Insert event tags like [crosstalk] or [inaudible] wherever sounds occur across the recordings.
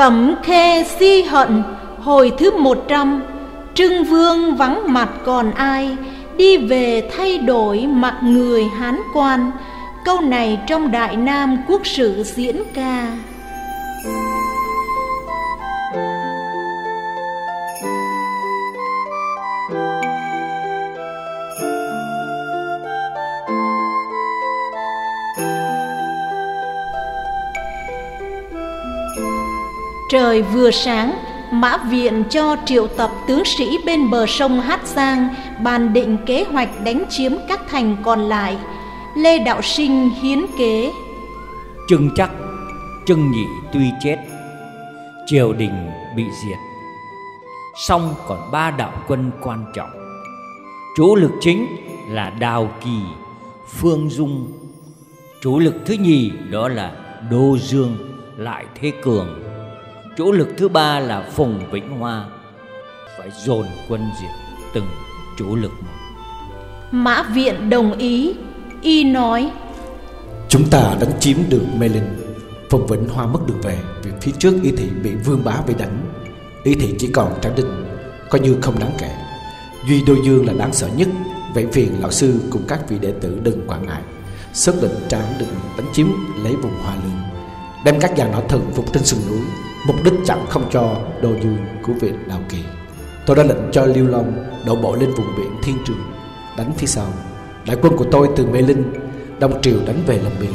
Cẩm khê si hận, Hồi thứ 100 Trưng vương vắng mặt còn ai, Đi về thay đổi mặt người hán quan. Câu này trong Đại Nam Quốc sử diễn ca. Trời vừa sáng, Mã Viện cho triệu tập tướng sĩ bên bờ sông Hát Giang bàn định kế hoạch đánh chiếm các thành còn lại. Lê Đạo Sinh hiến kế. Trưng chắc, trưng nhị tuy chết, triều đình bị diệt. Song còn ba đạo quân quan trọng. Chủ lực chính là Đào Kỳ, Phương Dung. Chủ lực thứ nhì đó là Đô Dương, lại Thế Cường Chủ lực thứ ba là Phùng Vĩnh Hoa. Phải dồn quân diệt từng chủ lực một. Mã Viện đồng ý Y nói. Chúng ta đánh chiếm được Mê Linh. Phùng Vĩnh Hoa mất đường về Vì phía trước Y Thị bị Vương Bá vây đánh. Y Thị chỉ còn Tráng Đinh Coi như không đáng kể. Duy Đô Dương là đáng sợ nhất. Vậy phiền lão sư cùng các vị đệ tử đừng quản ngại. Xác định Tráng Đinh đánh chiếm lấy vùng Hoa Lương Đem các dàn nỏ thần phục trên sườn núi Mục đích chẳng không cho đồ dương của viện Đào Kỳ. Tôi đã lệnh cho Liêu Long đổ bộ lên vùng biển Thiên Trường Đánh phía sau. Đại quân của tôi từ Mê Linh Đông Triều đánh về lòng biển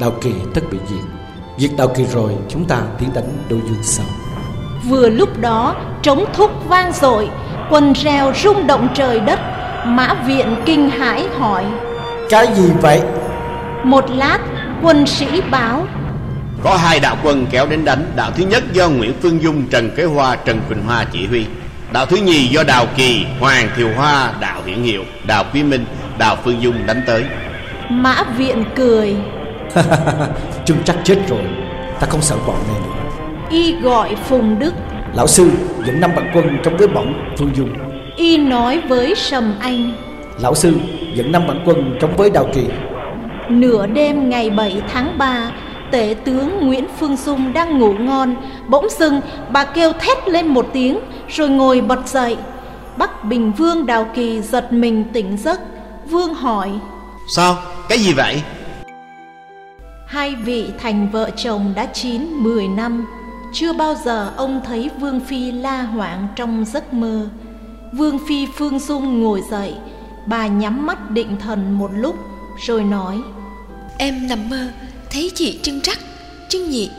Đào Kỳ tất bị diệt. Diệt Đào Kỳ rồi chúng ta tiến đánh Đô Dương sau. Vừa lúc đó trống thúc vang dội Quần reo rung động trời đất. Mã viện kinh hãi hỏi Cái gì vậy? Một lát quân sĩ báo có hai đạo quân kéo đến đánh. Đạo thứ nhất do Nguyễn Phương Dung, Trần Kế Hoa, Trần Quỳnh Hoa chỉ huy. Đạo thứ nhì do Đào Kỳ, Hoàng Thiều Hoa, Đạo Hiển Hiệu, Đào Quý Minh, Đào Phương Dung đánh tới. Mã Viện cười. [laughs] Chúng chắc chết rồi. Ta không sợ bọn này nữa. Y gọi Phùng Đức. Lão sư dẫn năm vạn quân trong với bọn Phương Dung. Y nói với Sầm Anh. Lão sư dẫn năm vạn quân chống với Đào Kỳ. Nửa đêm ngày 7 tháng 3 Tể tướng Nguyễn Phương Dung đang ngủ ngon Bỗng dưng bà kêu thét lên một tiếng Rồi ngồi bật dậy Bắc Bình Vương Đào Kỳ giật mình tỉnh giấc Vương hỏi Sao? Cái gì vậy? Hai vị thành vợ chồng đã chín mười năm Chưa bao giờ ông thấy Vương Phi la hoảng trong giấc mơ Vương Phi Phương Dung ngồi dậy Bà nhắm mắt định thần một lúc Rồi nói Em nằm mơ thấy chị trưng trắc, trưng nhị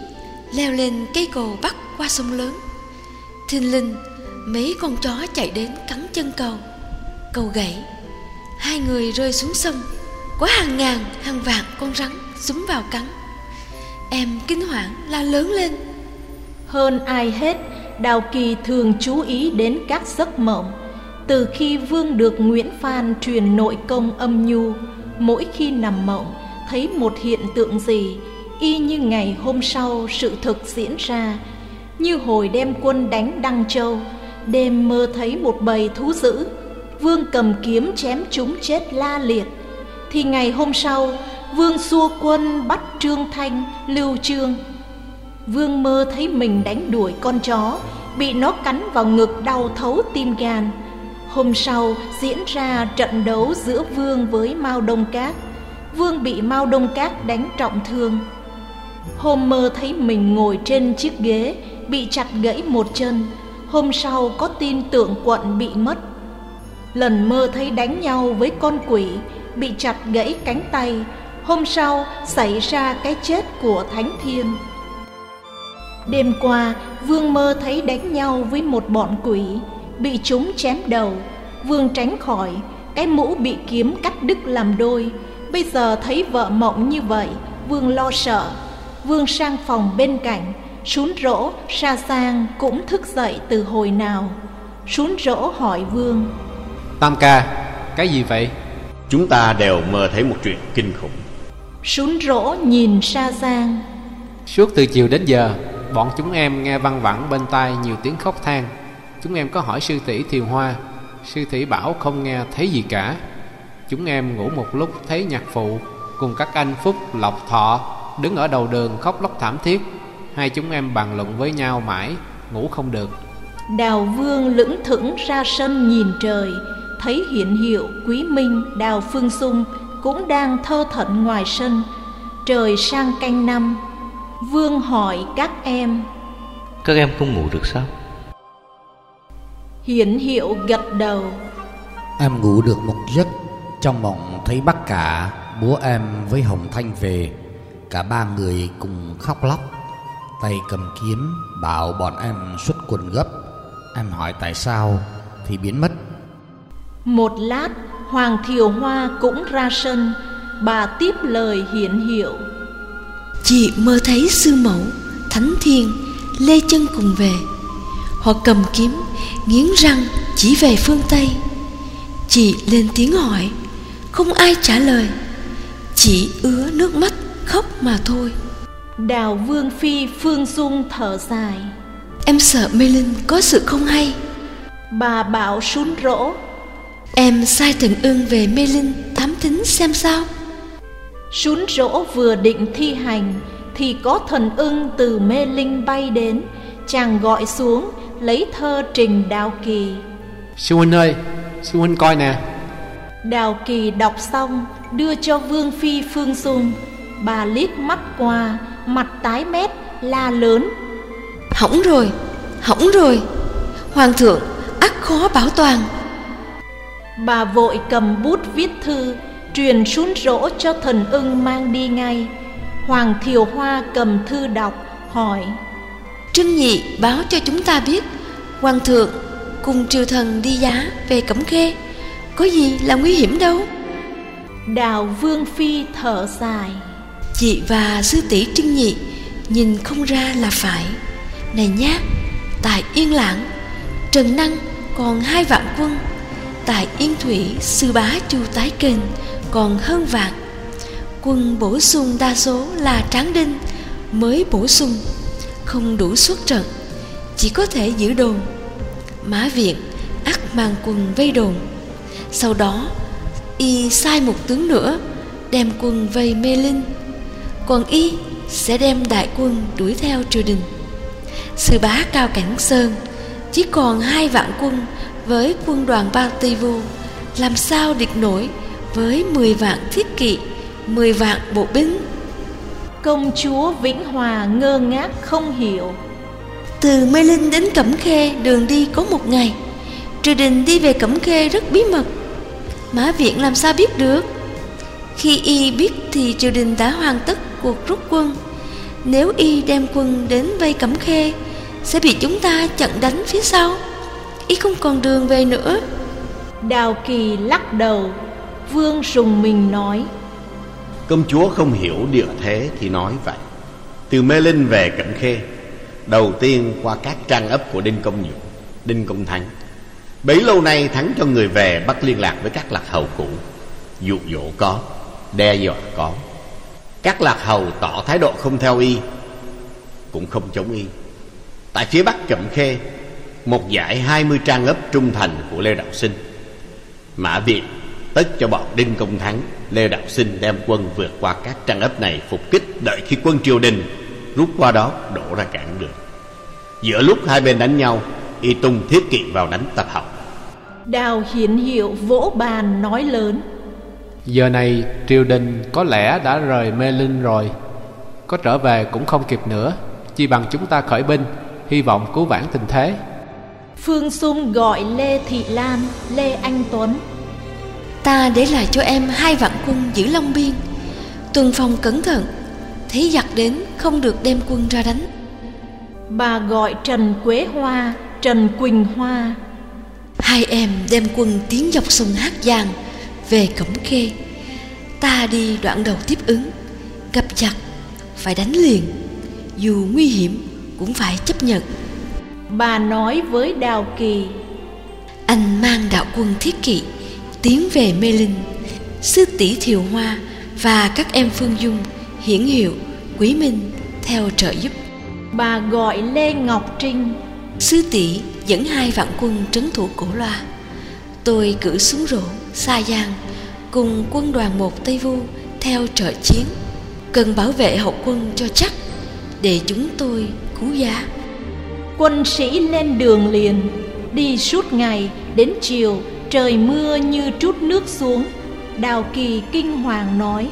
leo lên cây cầu bắc qua sông lớn. Thình linh mấy con chó chạy đến cắn chân cầu cầu gãy. Hai người rơi xuống sông có hàng ngàn, hàng vạn con rắn súng vào cắn. Em kinh hoàng la lớn lên. Hơn ai hết, đào kỳ thường chú ý đến các giấc mộng. Từ khi vương được nguyễn phan truyền nội công âm nhu, mỗi khi nằm mộng thấy một hiện tượng gì, y như ngày hôm sau sự thực diễn ra. Như hồi đem quân đánh đăng châu, đêm mơ thấy một bầy thú dữ. Vương cầm kiếm chém chúng chết la liệt. Thì ngày hôm sau, vương xua quân bắt trương thanh, lưu trương. Vương mơ thấy mình đánh đuổi con chó, bị nó cắn vào ngực đau thấu tim gan. Hôm sau diễn ra trận đấu giữa vương với mao đông cát. Vương bị Mao Đông Cát đánh trọng thương. Hôm mơ thấy mình ngồi trên chiếc ghế, bị chặt gãy một chân. Hôm sau có tin tượng quận bị mất. Lần mơ thấy đánh nhau với con quỷ, bị chặt gãy cánh tay. Hôm sau xảy ra cái chết của Thánh Thiên. Đêm qua, Vương mơ thấy đánh nhau với một bọn quỷ, bị chúng chém đầu. Vương tránh khỏi, cái mũ bị kiếm cắt đứt làm đôi, Bây giờ thấy vợ mộng như vậy Vương lo sợ. Vương sang phòng bên cạnh Sún rỗ Sa Sang cũng thức dậy từ hồi nào. Sún rỗ hỏi Vương. Tam ca Cái gì vậy? Chúng ta đều mơ thấy một chuyện kinh khủng. Sún rỗ nhìn Sa Sang. Suốt từ chiều đến giờ Bọn chúng em nghe văng vẳng bên tai nhiều tiếng khóc than. Chúng em có hỏi sư tỷ Thiều Hoa Sư tỷ bảo không nghe thấy gì cả Chúng em ngủ một lúc thấy nhạc phụ Cùng các anh Phúc, Lộc Thọ Đứng ở đầu đường khóc lóc thảm thiết. Hai chúng em bàn luận với nhau mãi Ngủ không được. Đào Vương lững thững ra sân nhìn trời Thấy hiện hiệu Quý Minh Đào Phương Sung Cũng đang thơ thẩn ngoài sân. Trời sang canh năm Vương hỏi các em Các em không ngủ được sao? Hiển hiệu gật đầu. Em ngủ được một giấc Trong mộng thấy bác cả Bố em với Hồng Thanh về Cả ba người cùng khóc lóc. Tay cầm kiếm Bảo bọn em xuất quần gấp. Em hỏi tại sao Thì biến mất. Một lát Hoàng Thiều Hoa cũng ra sân. Bà tiếp lời hiển hiệu. Chị mơ thấy sư mẫu Thánh Thiên Lê chân cùng về. Họ cầm kiếm Nghiến răng chỉ về phương Tây. Chị lên tiếng hỏi Không ai trả lời Chỉ ứa nước mắt khóc mà thôi. Đào Vương Phi Phương Dung thở dài. Em sợ Mê Linh có sự không hay. Bà bảo sún rỗ. Em sai thần ưng về Mê Linh thám thính xem sao. Sún rỗ vừa định thi hành Thì có thần ưng từ Mê Linh bay đến. Chàng gọi xuống lấy thơ trình Đào Kỳ. Sư huynh ơi Sư huynh coi nè Đào Kỳ đọc xong đưa cho Vương Phi Phương Dung Bà liếc mắt qua Mặt tái mét la lớn. Hỏng rồi Hỏng rồi. Hoàng thượng ắt khó bảo toàn. Bà vội cầm bút viết thư Truyền xuống rỗ cho thần ưng mang đi ngay. Hoàng Thiều Hoa cầm thư đọc Hỏi. Trưng Nhị báo cho chúng ta biết Hoàng thượng cùng triều thần đi giá về Cẩm Khê Có gì là nguy hiểm đâu. Đào Vương Phi thở dài. Chị và sư tỷ Trưng Nhị Nhìn không ra là phải. Này nhá Tại Yên Lãng Trần Năng còn hai vạn quân. Tại Yên Thủy Sư bá Chu Tái Kênh Còn hơn vạn. Quân bổ sung đa số là Tráng Đinh Mới bổ sung. Không đủ xuất trận Chỉ có thể giữ đồn. Mã Viện ắt mang quân vây đồn Sau đó Y sai một tướng nữa Đem quân vây Mê Linh. Còn Y sẽ đem đại quân đuổi theo triều đình. Sư bá Cao Cảnh Sơn Chỉ còn hai vạn quân với quân đoàn Ba Tây Vu Làm sao địch nổi với mười vạn thiết kỵ mười vạn bộ binh? Công chúa Vĩnh Hòa ngơ ngác không hiểu. Từ Mê Linh đến Cẩm Khê đường đi có một ngày Triều đình đi về Cẩm Khê rất bí mật. Mã Viện làm sao biết được? Khi y biết thì triều đình đã hoàn tất cuộc rút quân. Nếu y đem quân đến vây Cẩm Khê Sẽ bị chúng ta chặn đánh phía sau. Y không còn đường về nữa. Đào Kỳ lắc đầu. Vương rùng mình nói Công chúa không hiểu địa thế thì nói vậy. Từ Mê Linh về Cẩm Khê Đầu tiên qua các trang ấp của Đinh Công Nhượng Đinh Công Thắng Bấy lâu nay Thắng cho người về bắt liên lạc với các lạc hầu cũ. Dụ dỗ có, Đe dọa có. Các lạc hầu tỏ thái độ không theo y, Cũng không chống y. Tại phía bắc Cẩm Khê, Một giải hai mươi trang ấp trung thành của Lê Đạo Sinh. Mã Viện tất cho bọn Đinh Công Thắng, Lê Đạo Sinh đem quân vượt qua các trang ấp này phục kích Đợi khi quân triều đình rút qua đó đổ ra cản đường Giữa lúc hai bên đánh nhau, Y tung thiết kỵ vào đánh tập học Đào hiển hiệu vỗ bàn nói lớn. Giờ này triều đình có lẽ đã rời Mê Linh rồi. Có trở về cũng không kịp nữa. Chỉ bằng chúng ta khởi binh Hy vọng cứu vãn tình thế. Phương Sung gọi Lê Thị Lan, Lê Anh Tuấn. Ta để lại cho em hai vạn quân giữ Long Biên. Tuần phòng cẩn thận Thấy giặc đến không được đem quân ra đánh. Bà gọi Trần Quế Hoa, Trần Quỳnh Hoa Hai em đem quân tiến dọc sông Hát Giang Về Cẩm Khê. Ta đi đoạn đầu tiếp ứng Gặp chặt Phải đánh liền. Dù nguy hiểm cũng phải chấp nhận. Bà nói với Đào Kỳ Anh mang đạo quân thiết kỵ Tiến về Mê Linh. Sư tỷ Thiều Hoa Và các em Phương Dung Hiển hiệu Quý Minh Theo trợ giúp. Bà gọi Lê Ngọc Trinh Sư tỷ dẫn hai vạn quân trấn thủ cổ loa. Tôi cử xuống rổ Sa Giang Cùng quân đoàn một Tây Vu Theo trợ chiến Cần bảo vệ hậu quân cho chắc để chúng tôi cứu giá. Quân sĩ lên đường liền Đi suốt ngày đến chiều Trời mưa như trút nước xuống Đào Kỳ kinh hoàng nói.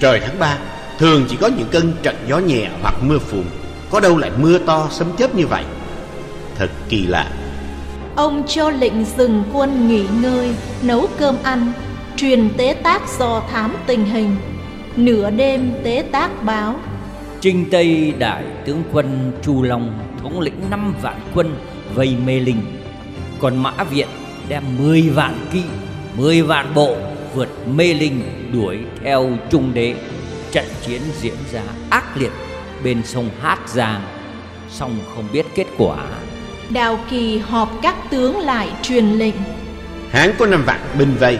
Trời tháng 3 Thường chỉ có những cơn trận gió nhẹ hoặc mưa phùn Có đâu lại mưa to sấm chớp như vậy Thật kỳ lạ. Ông cho lệnh dừng quân nghỉ ngơi Nấu cơm ăn Truyền tế tác dò thám tình hình. Nửa đêm tế tác báo. Trinh Tây đại tướng quân Chu Long thống lĩnh năm vạn quân vây Mê Linh. Còn Mã Viện đem 10 vạn kỵ, 10 vạn bộ vượt Mê Linh đuổi theo Trung Đế. Trận chiến diễn ra ác liệt bên sông Hát Giang. Song không biết kết quả Đào Kỳ họp các tướng lại truyền lệnh. Hán có năm vạn binh vây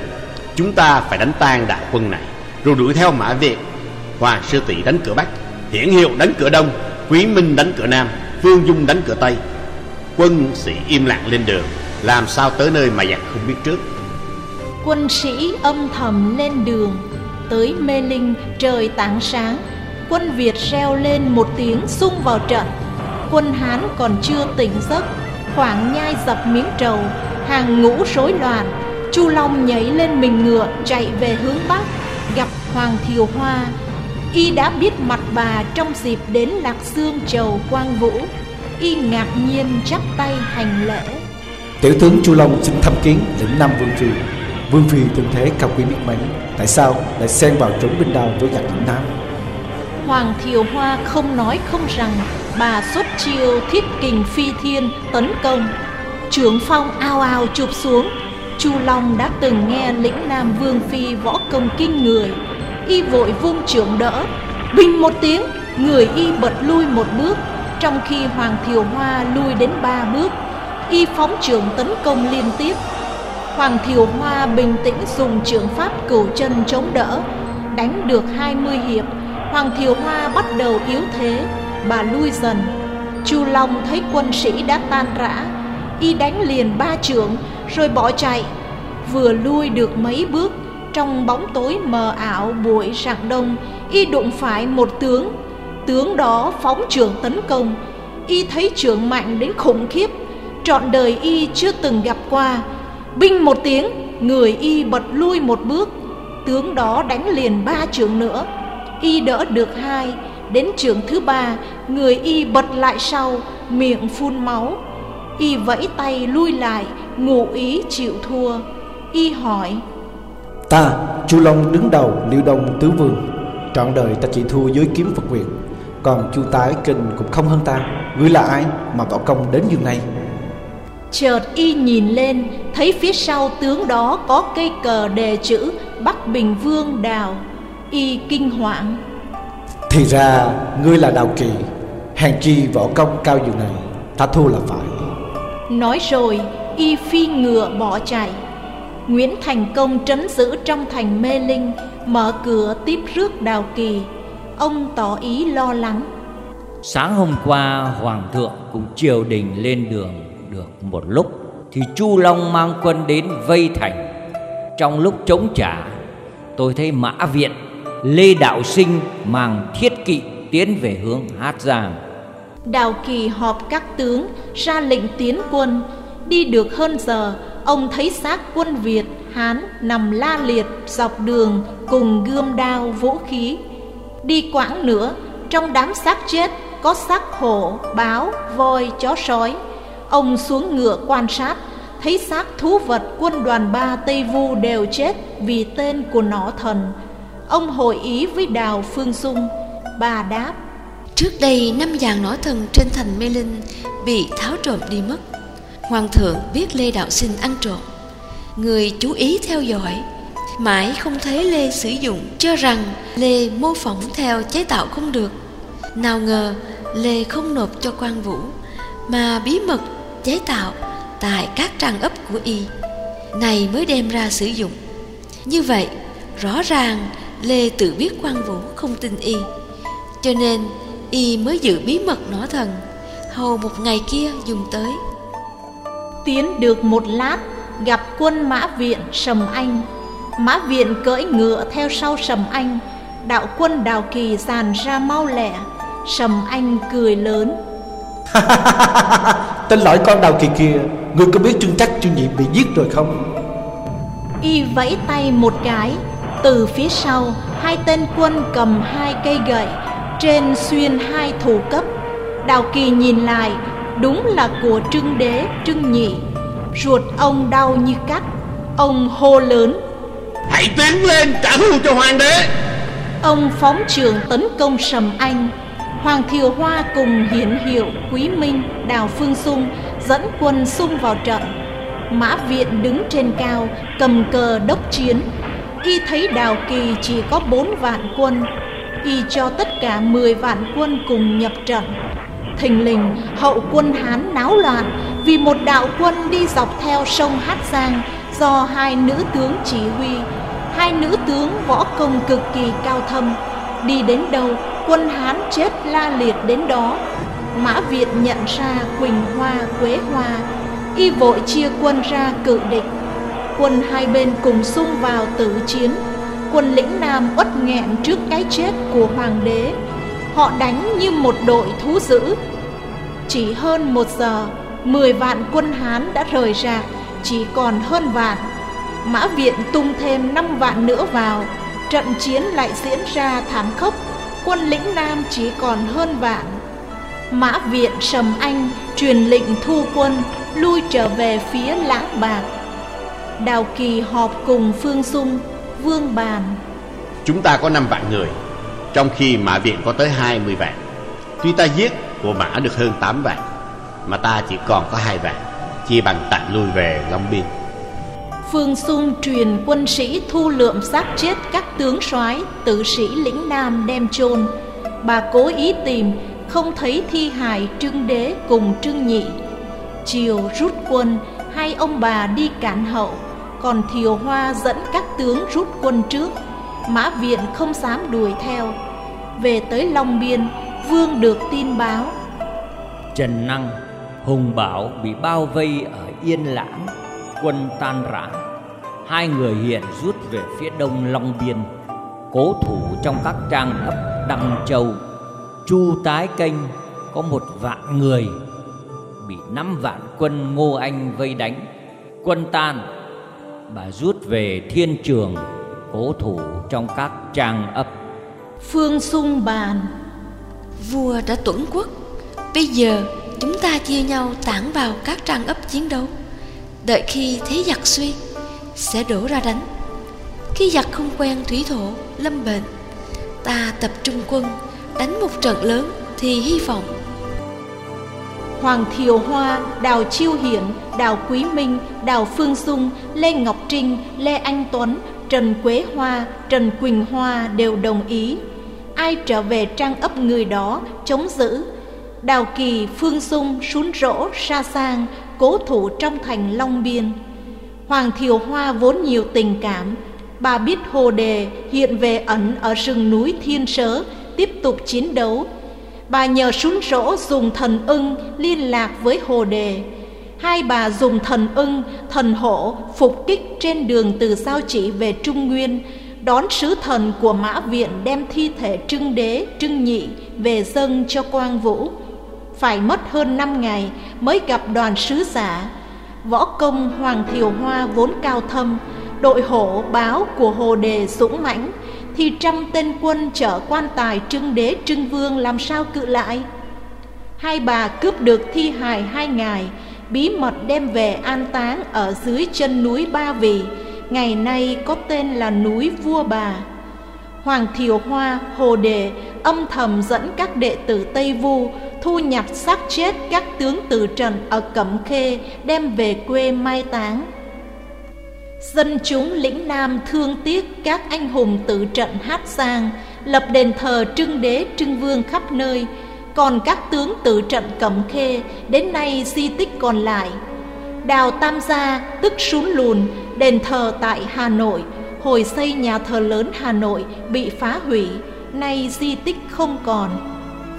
Chúng ta phải đánh tan đại quân này. Rồi đuổi theo Mã Việt Hoàng Sư Tỷ đánh cửa Bắc Hiển Hiệu đánh cửa Đông Quý Minh đánh cửa Nam Phương Dung đánh cửa Tây. Quân sĩ im lặng lên đường Làm sao tới nơi mà giặc không biết trước. Quân sĩ âm thầm lên đường Tới Mê Linh trời tảng sáng. Quân Việt reo lên một tiếng xung vào trận Quân Hán còn chưa tỉnh giấc Khoảng nhai dập miếng trầu Hàng ngũ rối loạn Chu Long nhảy lên mình ngựa chạy về hướng Bắc Gặp Hoàng Thiều Hoa. Y đã biết mặt bà trong dịp đến Lạc Dương Chầu Quang Vũ. Y ngạc nhiên chắp tay hành lễ. Tiểu tướng Chu Long xin thăm kiến lĩnh Nam Vương Phi. Vương Phi thân thế cao quý biết mấy Tại sao lại xen vào trốn binh đao với giặc lĩnh Nam? Hoàng Thiều Hoa không nói không rằng Bà xuất chiêu thiết kình phi thiên tấn công. Trưởng phong ao ao chụp xuống. Chu Long đã từng nghe lĩnh Nam Vương Phi võ công kinh người. Y vội vung trưởng đỡ. Bình một tiếng, Người Y bật lui một bước. Trong khi Hoàng Thiều Hoa lui đến ba bước, Y phóng trưởng tấn công liên tiếp. Hoàng Thiều Hoa bình tĩnh dùng trưởng pháp cửu chân chống đỡ, Đánh được 20 hiệp. Hoàng Thiều Hoa bắt đầu yếu thế. Bà lui dần. Chu Long thấy quân sĩ đã tan rã, Y đánh liền ba trưởng, Rồi bỏ chạy. Vừa lui được mấy bước, Trong bóng tối mờ ảo bụi rạng đông, Y đụng phải một tướng. Tướng đó phóng trưởng tấn công, Y thấy trưởng mạnh đến khủng khiếp. Trọn đời Y chưa từng gặp qua. Binh một tiếng, Người Y bật lui một bước. Tướng đó đánh liền ba trưởng nữa, Y đỡ được hai Đến trường thứ ba Người Y bật lại sau Miệng phun máu. Y vẫy tay lui lại Ngụ ý chịu thua. Y hỏi Ta Chu Long đứng đầu Liêu Đông Tứ Vương Trọn đời ta chỉ thua dưới kiếm Phật Nguyệt Còn Chu Tái Kinh cũng không hơn ta. Ngươi là ai mà võ công đến nhường này? Chợt y nhìn lên Thấy phía sau tướng đó có cây cờ đề chữ Bắc Bình Vương Đào. Y kinh hoảng Thì ra ngươi là Đào Kỳ Hàng chi võ công cao dường này Ta thua là phải. Nói rồi y phi ngựa bỏ chạy. Nguyễn Thành Công trấn giữ trong thành Mê Linh Mở cửa tiếp rước Đào Kỳ. Ông tỏ ý lo lắng. Sáng hôm qua Hoàng thượng cùng triều đình lên đường được một lúc Thì Chu Long mang quân đến vây thành. Trong lúc chống trả Tôi thấy Mã Viện Lê Đạo Sinh mang thiết kỵ tiến về hướng Hát Giang. Đào Kỳ họp các tướng ra lệnh tiến quân. Đi được hơn giờ Ông thấy xác quân Việt, Hán nằm la liệt dọc đường Cùng gươm đao vũ khí. Đi quãng nữa Trong đám xác chết có xác hổ, báo, voi, chó sói. Ông xuống ngựa quan sát Thấy xác thú vật quân đoàn ba Tây Vu đều chết Vì tên của nó thần. Ông hội ý với Đào Phương Dung. Bà đáp, Trước đây, năm vàng nỏ thần trên thành Mê Linh Bị tháo trộm đi mất. Hoàng thượng biết Lê Đạo Sinh ăn trộm. Người chú ý theo dõi. Mãi không thấy Lê sử dụng, Cho rằng Lê mô phỏng theo chế tạo không được. Nào ngờ, Lê không nộp cho quan vũ, Mà bí mật chế tạo Tại các trang ấp của y. Này mới đem ra sử dụng. Như vậy, rõ ràng Lê tự biết quan vũ không tin y. Cho nên y mới giữ bí mật nỏ thần. Hầu một ngày kia dùng tới. Tiến được một lát Gặp quân mã viện Sầm Anh. Mã viện cưỡi ngựa theo sau Sầm Anh. Đạo quân Đào Kỳ dàn ra mau lẹ. Sầm Anh cười lớn. [laughs] Tên lõi con đào kỳ kia Ngươi có biết Trương Chắc Trương Nhị bị giết rồi không? Y vẫy tay một cái Từ phía sau Hai tên quân cầm hai cây gậy Trên xuyên hai thủ cấp. Đào Kỳ nhìn lại Đúng là của Trưng Đế Trưng Nhị. Ruột ông đau như cắt Ông hô lớn. Hãy tiến lên trả thù cho hoàng đế. Ông phóng trường tấn công Sầm Anh. Hoàng Thiều Hoa cùng Hiển Hiệu, Quý Minh, Đào Phương Sung dẫn quân xung vào trận. Mã Viện đứng trên cao, cầm cờ đốc chiến. Y thấy Đào Kỳ chỉ có bốn vạn quân, y cho tất cả mười vạn quân cùng nhập trận. Thình lình, hậu quân Hán náo loạn vì một đạo quân đi dọc theo sông Hát Giang do hai nữ tướng chỉ huy. Hai nữ tướng võ công cực kỳ cao thâm, đi đến đâu quân Hán chết la liệt đến đó. Mã Việt nhận ra Quỳnh Hoa, Quế Hoa, y vội chia quân ra cự địch. Quân hai bên cùng xung vào tử chiến. Quân lĩnh Nam uất nghẹn trước cái chết của hoàng đế. Họ đánh như một đội thú dữ. Chỉ hơn một giờ, mười vạn quân Hán đã rời rạc, chỉ còn hơn vạn. Mã Viện tung thêm năm vạn nữa vào, trận chiến lại diễn ra thảm khốc quân lĩnh Nam chỉ còn hơn vạn. Mã viện Sầm Anh truyền lệnh thu quân lui trở về phía Lãng Bạc. Đào Kỳ họp cùng Phương Dung, Vương Bàn. Chúng ta có 5 vạn người, trong khi Mã viện có tới 20 vạn. Tuy ta giết của Mã được hơn 8 vạn, mà ta chỉ còn có hai vạn, chia bằng tạm lui về Long Biên. Phương Xung truyền quân sĩ thu lượm xác chết các tướng soái tử sĩ lĩnh Nam đem chôn. Bà cố ý tìm, không thấy thi hài trưng đế cùng trưng nhị. Chiều rút quân, hai ông bà đi cản hậu, còn Thiều Hoa dẫn các tướng rút quân trước. Mã Viện không dám đuổi theo. Về tới Long Biên, Vương được tin báo. Trần Năng, Hùng Bảo bị bao vây ở Yên Lãng quân tan rã hai người hiện rút về phía đông long biên cố thủ trong các trang ấp đăng châu chu tái kênh có một vạn người bị năm vạn quân ngô anh vây đánh quân tan bà rút về thiên trường, cố thủ trong các trang ấp. Phương sung bàn, vua đã tuẫn quốc, bây giờ chúng ta chia nhau tản vào các trang ấp chiến đấu. Đợi khi thế giặc suy, sẽ đổ ra đánh. Khi giặc không quen thủy thổ, lâm bệnh, ta tập trung quân, đánh một trận lớn thì hy vọng Hoàng Thiều Hoa, Đào Chiêu Hiển, Đào Quý Minh, Đào Phương Dung, Lê Ngọc Trinh, Lê Anh Tuấn, Trần Quế Hoa, Trần Quỳnh Hoa đều đồng ý. Ai trở về trang ấp người đó chống giữ. Đào Kỳ, Phương Dung, Sún Rỗ, Sa Sang, cố thủ trong thành Long Biên. Hoàng Thiều Hoa vốn nhiều tình cảm, bà biết Hồ Đề hiện về ẩn ở rừng núi Thiên Sớ, tiếp tục chiến đấu. Bà nhờ xuống rỗ dùng thần ưng liên lạc với Hồ Đề. Hai bà dùng thần ưng, thần hổ phục kích trên đường từ Giao Chỉ về Trung Nguyên, đón sứ thần của Mã Viện đem thi thể trưng đế, trưng nhị về dâng cho Quang Vũ phải mất hơn năm ngày mới gặp đoàn sứ giả. Võ công Hoàng Thiều Hoa vốn cao thâm, đội hổ báo của Hồ Đề dũng mãnh, thì trăm tên quân chở quan tài trưng đế trưng vương làm sao cự lại. Hai bà cướp được thi hài hai ngày, bí mật đem về an táng ở dưới chân núi Ba Vì, ngày nay có tên là núi Vua Bà. Hoàng Thiều Hoa, Hồ Đề âm thầm dẫn các đệ tử Tây Vu thu nhặt xác chết các tướng tử trần ở Cẩm Khê đem về quê mai táng. Dân chúng lĩnh Nam thương tiếc các anh hùng tự trận hát sang, lập đền thờ trưng đế trưng vương khắp nơi, còn các tướng tự trận Cẩm Khê đến nay di tích còn lại. Đào Tam Gia tức Sún Lùn, đền thờ tại Hà Nội, hồi xây nhà thờ lớn Hà Nội bị phá hủy, nay di tích không còn.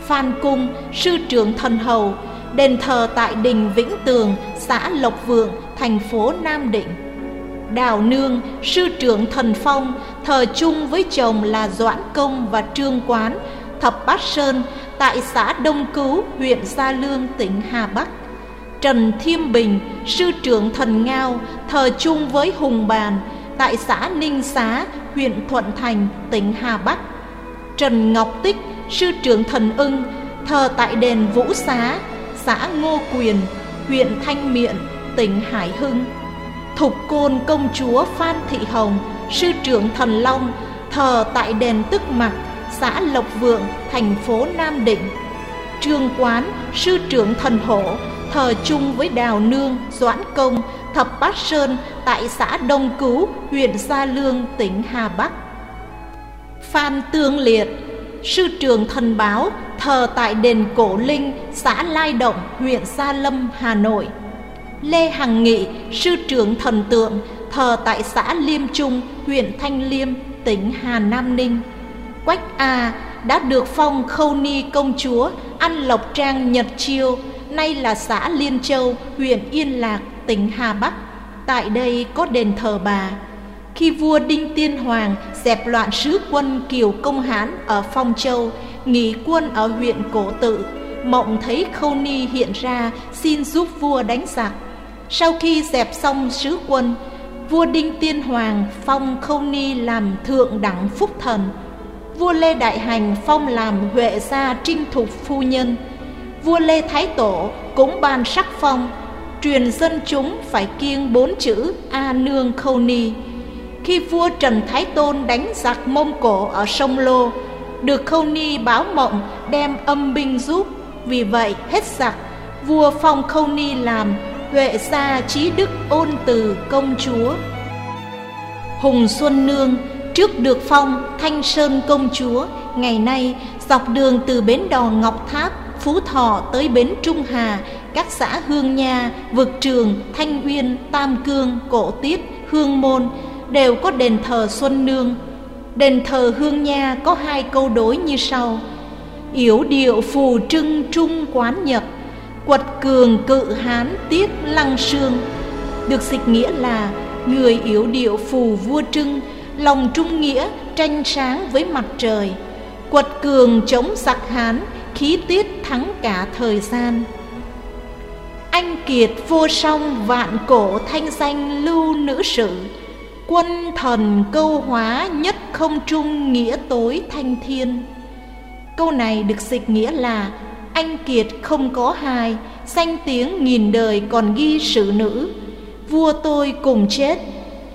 Phan Cung, sư trưởng thần hầu, đền thờ tại đình Vĩnh Tường, xã Lộc Vượng, thành phố Nam Định. Đào Nương, sư trưởng thần phong, thờ chung với chồng là Doãn Công và Trương Quán, Thập Bát Sơn, tại xã Đông Cứu, huyện Gia Lương, tỉnh Hà Bắc. Trần Thiêm Bình, sư trưởng thần Ngao, thờ chung với Hùng Bàn, tại xã Ninh Xá, huyện Thuận Thành, tỉnh Hà Bắc. Trần Ngọc Tích, sư trưởng thần ưng, thờ tại đền Vũ Xá, xã Ngô Quyền, huyện Thanh Miện, tỉnh Hải Hưng. Thục Côn công chúa Phan Thị Hồng, sư trưởng thần Long, thờ tại đền Tức Mặc, xã Lộc Vượng, thành phố Nam Định. Trương Quán, sư trưởng thần Hổ, thờ chung với Đào Nương, Doãn Công, Thập Bát Sơn tại xã Đông Cứu, huyện Gia Lương, tỉnh Hà Bắc. Phan Tương Liệt, sư trưởng thần báo, thờ tại đền Cổ Linh, xã Lai Động, huyện Gia Lâm, Hà Nội. Lê Hằng Nghị, sư trưởng thần tượng, thờ tại xã Liêm Trung, huyện Thanh Liêm, tỉnh Hà Nam Ninh. Quách A đã được phong Khâu Ni công chúa, ăn Lộc Trang Nhật Chiêu, nay là xã Liên Châu, huyện Yên Lạc, tỉnh Hà Bắc. Tại đây có đền thờ bà. Khi vua Đinh Tiên Hoàng dẹp loạn sứ quân Kiều Công Hán ở Phong Châu, nghỉ quân ở huyện Cổ Tự, mộng thấy Khâu Ni hiện ra xin giúp vua đánh giặc. Sau khi dẹp xong sứ quân, vua Đinh Tiên Hoàng phong Khâu Ni làm thượng đẳng phúc thần. Vua Lê Đại Hành phong làm Huệ gia trinh thục phu nhân. Vua Lê Thái Tổ cũng ban sắc phong, truyền dân chúng phải kiêng bốn chữ A Nương Khâu Ni. Khi vua Trần Thái Tôn đánh giặc Mông Cổ ở sông Lô, được Khâu Ni báo mộng đem âm binh giúp. Vì vậy hết giặc, vua phong Khâu Ni làm Huệ gia trí đức ôn từ công chúa. Hùng Xuân Nương trước được phong Thanh Sơn công chúa Ngày nay dọc đường từ bến đò Ngọc Tháp Phú Thọ tới bến Trung Hà Các xã Hương Nha, Vực Trường, Thanh Uyên, Tam Cương, Cổ Tiết, Hương Môn Đều có đền thờ Xuân Nương. Đền thờ Hương Nha có hai câu đối như sau Yểu điệu phù trưng trung quán nhật quật cường cự hán tiết lăng sương. Được dịch nghĩa là người yếu điệu phù vua trưng, lòng trung nghĩa, tranh sáng với mặt trời. Quật cường chống giặc hán, khí tiết thắng cả thời gian. Anh kiệt vô song, vạn cổ thanh danh lưu nữ sử. Quân thần câu hóa nhất không trung, nghĩa tối thanh thiên. Câu này được dịch nghĩa là anh Kiệt không có hài Danh tiếng nghìn đời còn ghi sự nữ. Vua tôi cùng chết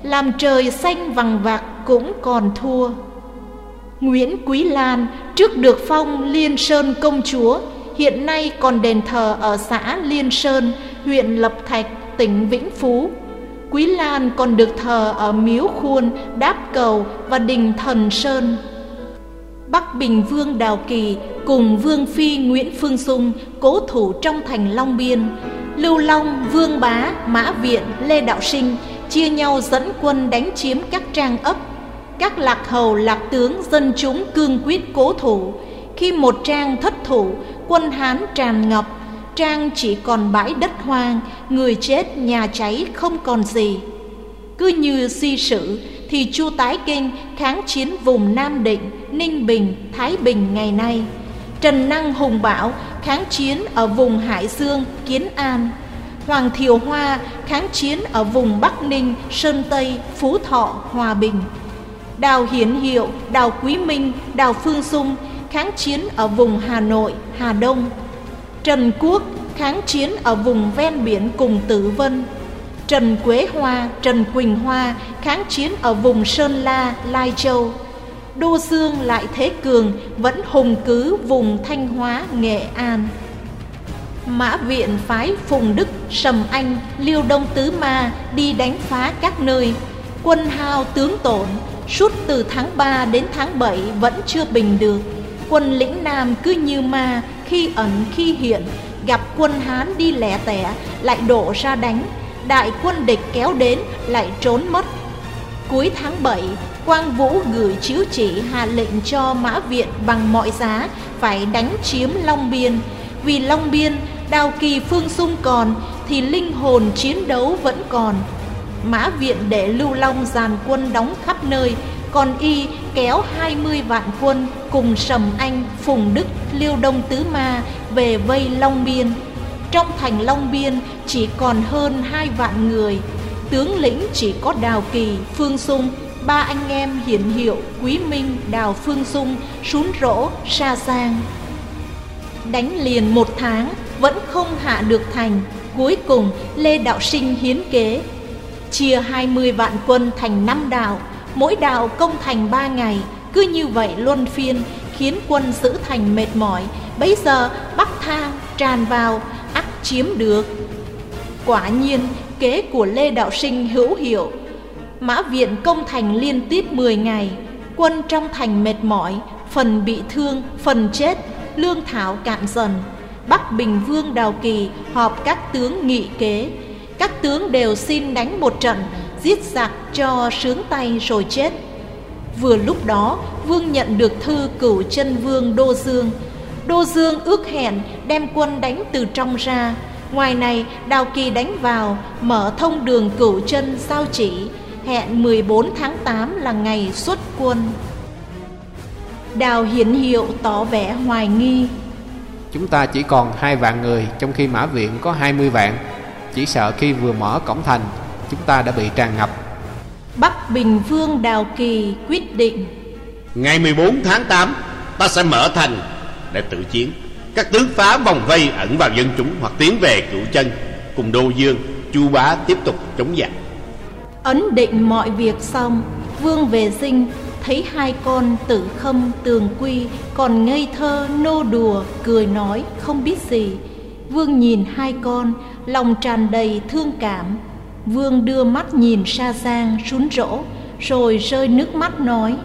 Làm trời xanh vằng vặc cũng còn thua. Nguyễn Quý Lan trước được phong Liên Sơn công chúa Hiện nay còn đền thờ ở xã Liên Sơn, huyện Lập Thạch, tỉnh Vĩnh Phú. Quý Lan còn được thờ ở Miếu Khuôn, Đáp Cầu và Đình Thần Sơn. Bắc Bình Vương Đào Kỳ cùng Vương Phi Nguyễn Phương Sung cố thủ trong thành Long Biên. Lưu Long, Vương Bá, Mã Viện, Lê Đạo Sinh chia nhau dẫn quân đánh chiếm các trang ấp. Các lạc hầu, lạc tướng, dân chúng cương quyết cố thủ. Khi một trang thất thủ, quân Hán tràn ngập, trang chỉ còn bãi đất hoang, người chết, nhà cháy không còn gì. Cứ như di sử, thì Chu Tái Kinh kháng chiến vùng Nam Định, Ninh Bình, Thái Bình ngày nay. Trần Năng Hùng Bảo kháng chiến ở vùng Hải Dương, Kiến An. Hoàng Thiều Hoa kháng chiến ở vùng Bắc Ninh, Sơn Tây, Phú Thọ, Hòa Bình. Đào Hiển Hiệu, Đào Quý Minh, Đào Phương Dung kháng chiến ở vùng Hà Nội, Hà Đông. Trần Quốc kháng chiến ở vùng ven biển cùng Tử Vân, Trần Quế Hoa, Trần Quỳnh Hoa kháng chiến ở vùng Sơn La, Lai Châu. Đô Dương lại Thế Cường vẫn hùng cứ vùng Thanh Hóa, Nghệ An. Mã Viện phái Phùng Đức, Sầm Anh, Liêu Đông Tứ Ma đi đánh phá các nơi. Quân hao tướng tổn, suốt từ tháng 3 đến tháng 7 vẫn chưa bình được. Quân lĩnh Nam cứ như ma, khi ẩn khi hiện, gặp quân Hán đi lẻ tẻ, lại đổ ra đánh, đại quân địch kéo đến lại trốn mất. Cuối tháng 7, Quang Vũ gửi chiếu chỉ hạ lệnh cho Mã Viện bằng mọi giá phải đánh chiếm Long Biên. Vì Long Biên, đào kỳ phương sung còn thì linh hồn chiến đấu vẫn còn. Mã Viện để Lưu Long dàn quân đóng khắp nơi, Còn y kéo hai mươi vạn quân cùng Sầm Anh, Phùng Đức, Liêu Đông Tứ Ma về vây Long Biên. Trong thành Long Biên chỉ còn hơn hai vạn người, tướng lĩnh chỉ có Đào Kỳ, Phương Sung, ba anh em hiển hiệu Quý Minh, Đào Phương Sung, Sún Rỗ, Sa Giang. Đánh liền một tháng vẫn không hạ được thành, cuối cùng Lê Đạo Sinh hiến kế. Chia hai mươi vạn quân thành năm đạo, mỗi đạo công thành ba ngày, cứ như vậy luân phiên, khiến quân giữ thành mệt mỏi. Bấy giờ Bắc Thang tràn vào, chiếm được. Quả nhiên, kế của Lê Đạo Sinh hữu hiệu. Mã viện công thành liên tiếp 10 ngày, quân trong thành mệt mỏi, phần bị thương, phần chết, lương thảo cạn dần. Bắc Bình Vương Đào Kỳ họp các tướng nghị kế. Các tướng đều xin đánh một trận, giết giặc cho sướng tay rồi chết. Vừa lúc đó, Vương nhận được thư cửu chân Vương Đô Dương. Đô Dương ước hẹn đem quân đánh từ trong ra. Ngoài này, Đào Kỳ đánh vào, mở thông đường cửu chân giao chỉ, hẹn 14 tháng 8 là ngày xuất quân. Đào Hiển Hiệu tỏ vẻ hoài nghi. Chúng ta chỉ còn hai vạn người Trong khi mã viện có hai mươi vạn Chỉ sợ khi vừa mở cổng thành Chúng ta đã bị tràn ngập Bắc Bình Vương Đào Kỳ quyết định Ngày 14 tháng 8 Ta sẽ mở thành để tự chiến. Các tướng phá vòng vây ẩn vào dân chúng Hoặc tiến về cựu chân Cùng Đô Dương, Chu Bá tiếp tục chống giặc. Ấn định mọi việc xong Vương về dinh thấy hai con tử khâm tường quy còn ngây thơ nô đùa cười nói không biết gì. Vương nhìn hai con lòng tràn đầy thương cảm. Vương đưa mắt nhìn sa giang sún rỗ rồi rơi nước mắt nói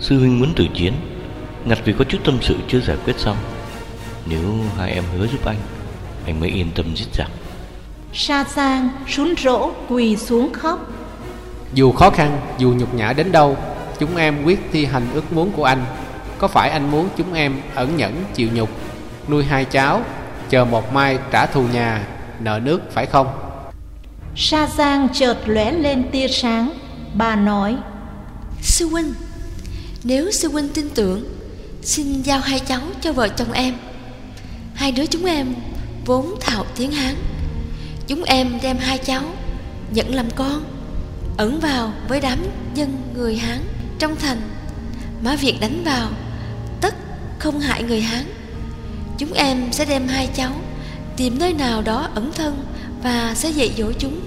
sư huynh muốn tử chiến ngặt vì có chút tâm sự chưa giải quyết xong. Nếu hai em hứa giúp anh anh mới yên tâm giết giặc. Sa giang sún rỗ quỳ xuống khóc. Dù khó khăn dù nhục nhã đến đâu Chúng em quyết thi hành ước muốn của anh. Có phải anh muốn chúng em ẩn nhẫn chịu nhục Nuôi hai cháu Chờ một mai trả thù nhà Nợ nước phải không? Sa Giang chợt lóe lên tia sáng. Bà nói Sư huynh Nếu sư huynh tin tưởng Xin giao hai cháu cho vợ chồng em. Hai đứa chúng em Vốn thạo tiếng Hán. Chúng em đem hai cháu Nhận làm con, Ẩn vào với đám dân người Hán trong thành. Má Việt đánh vào, Tất không hại người Hán. Chúng em sẽ đem hai cháu Tìm nơi nào đó ẩn thân Và sẽ dạy dỗ chúng.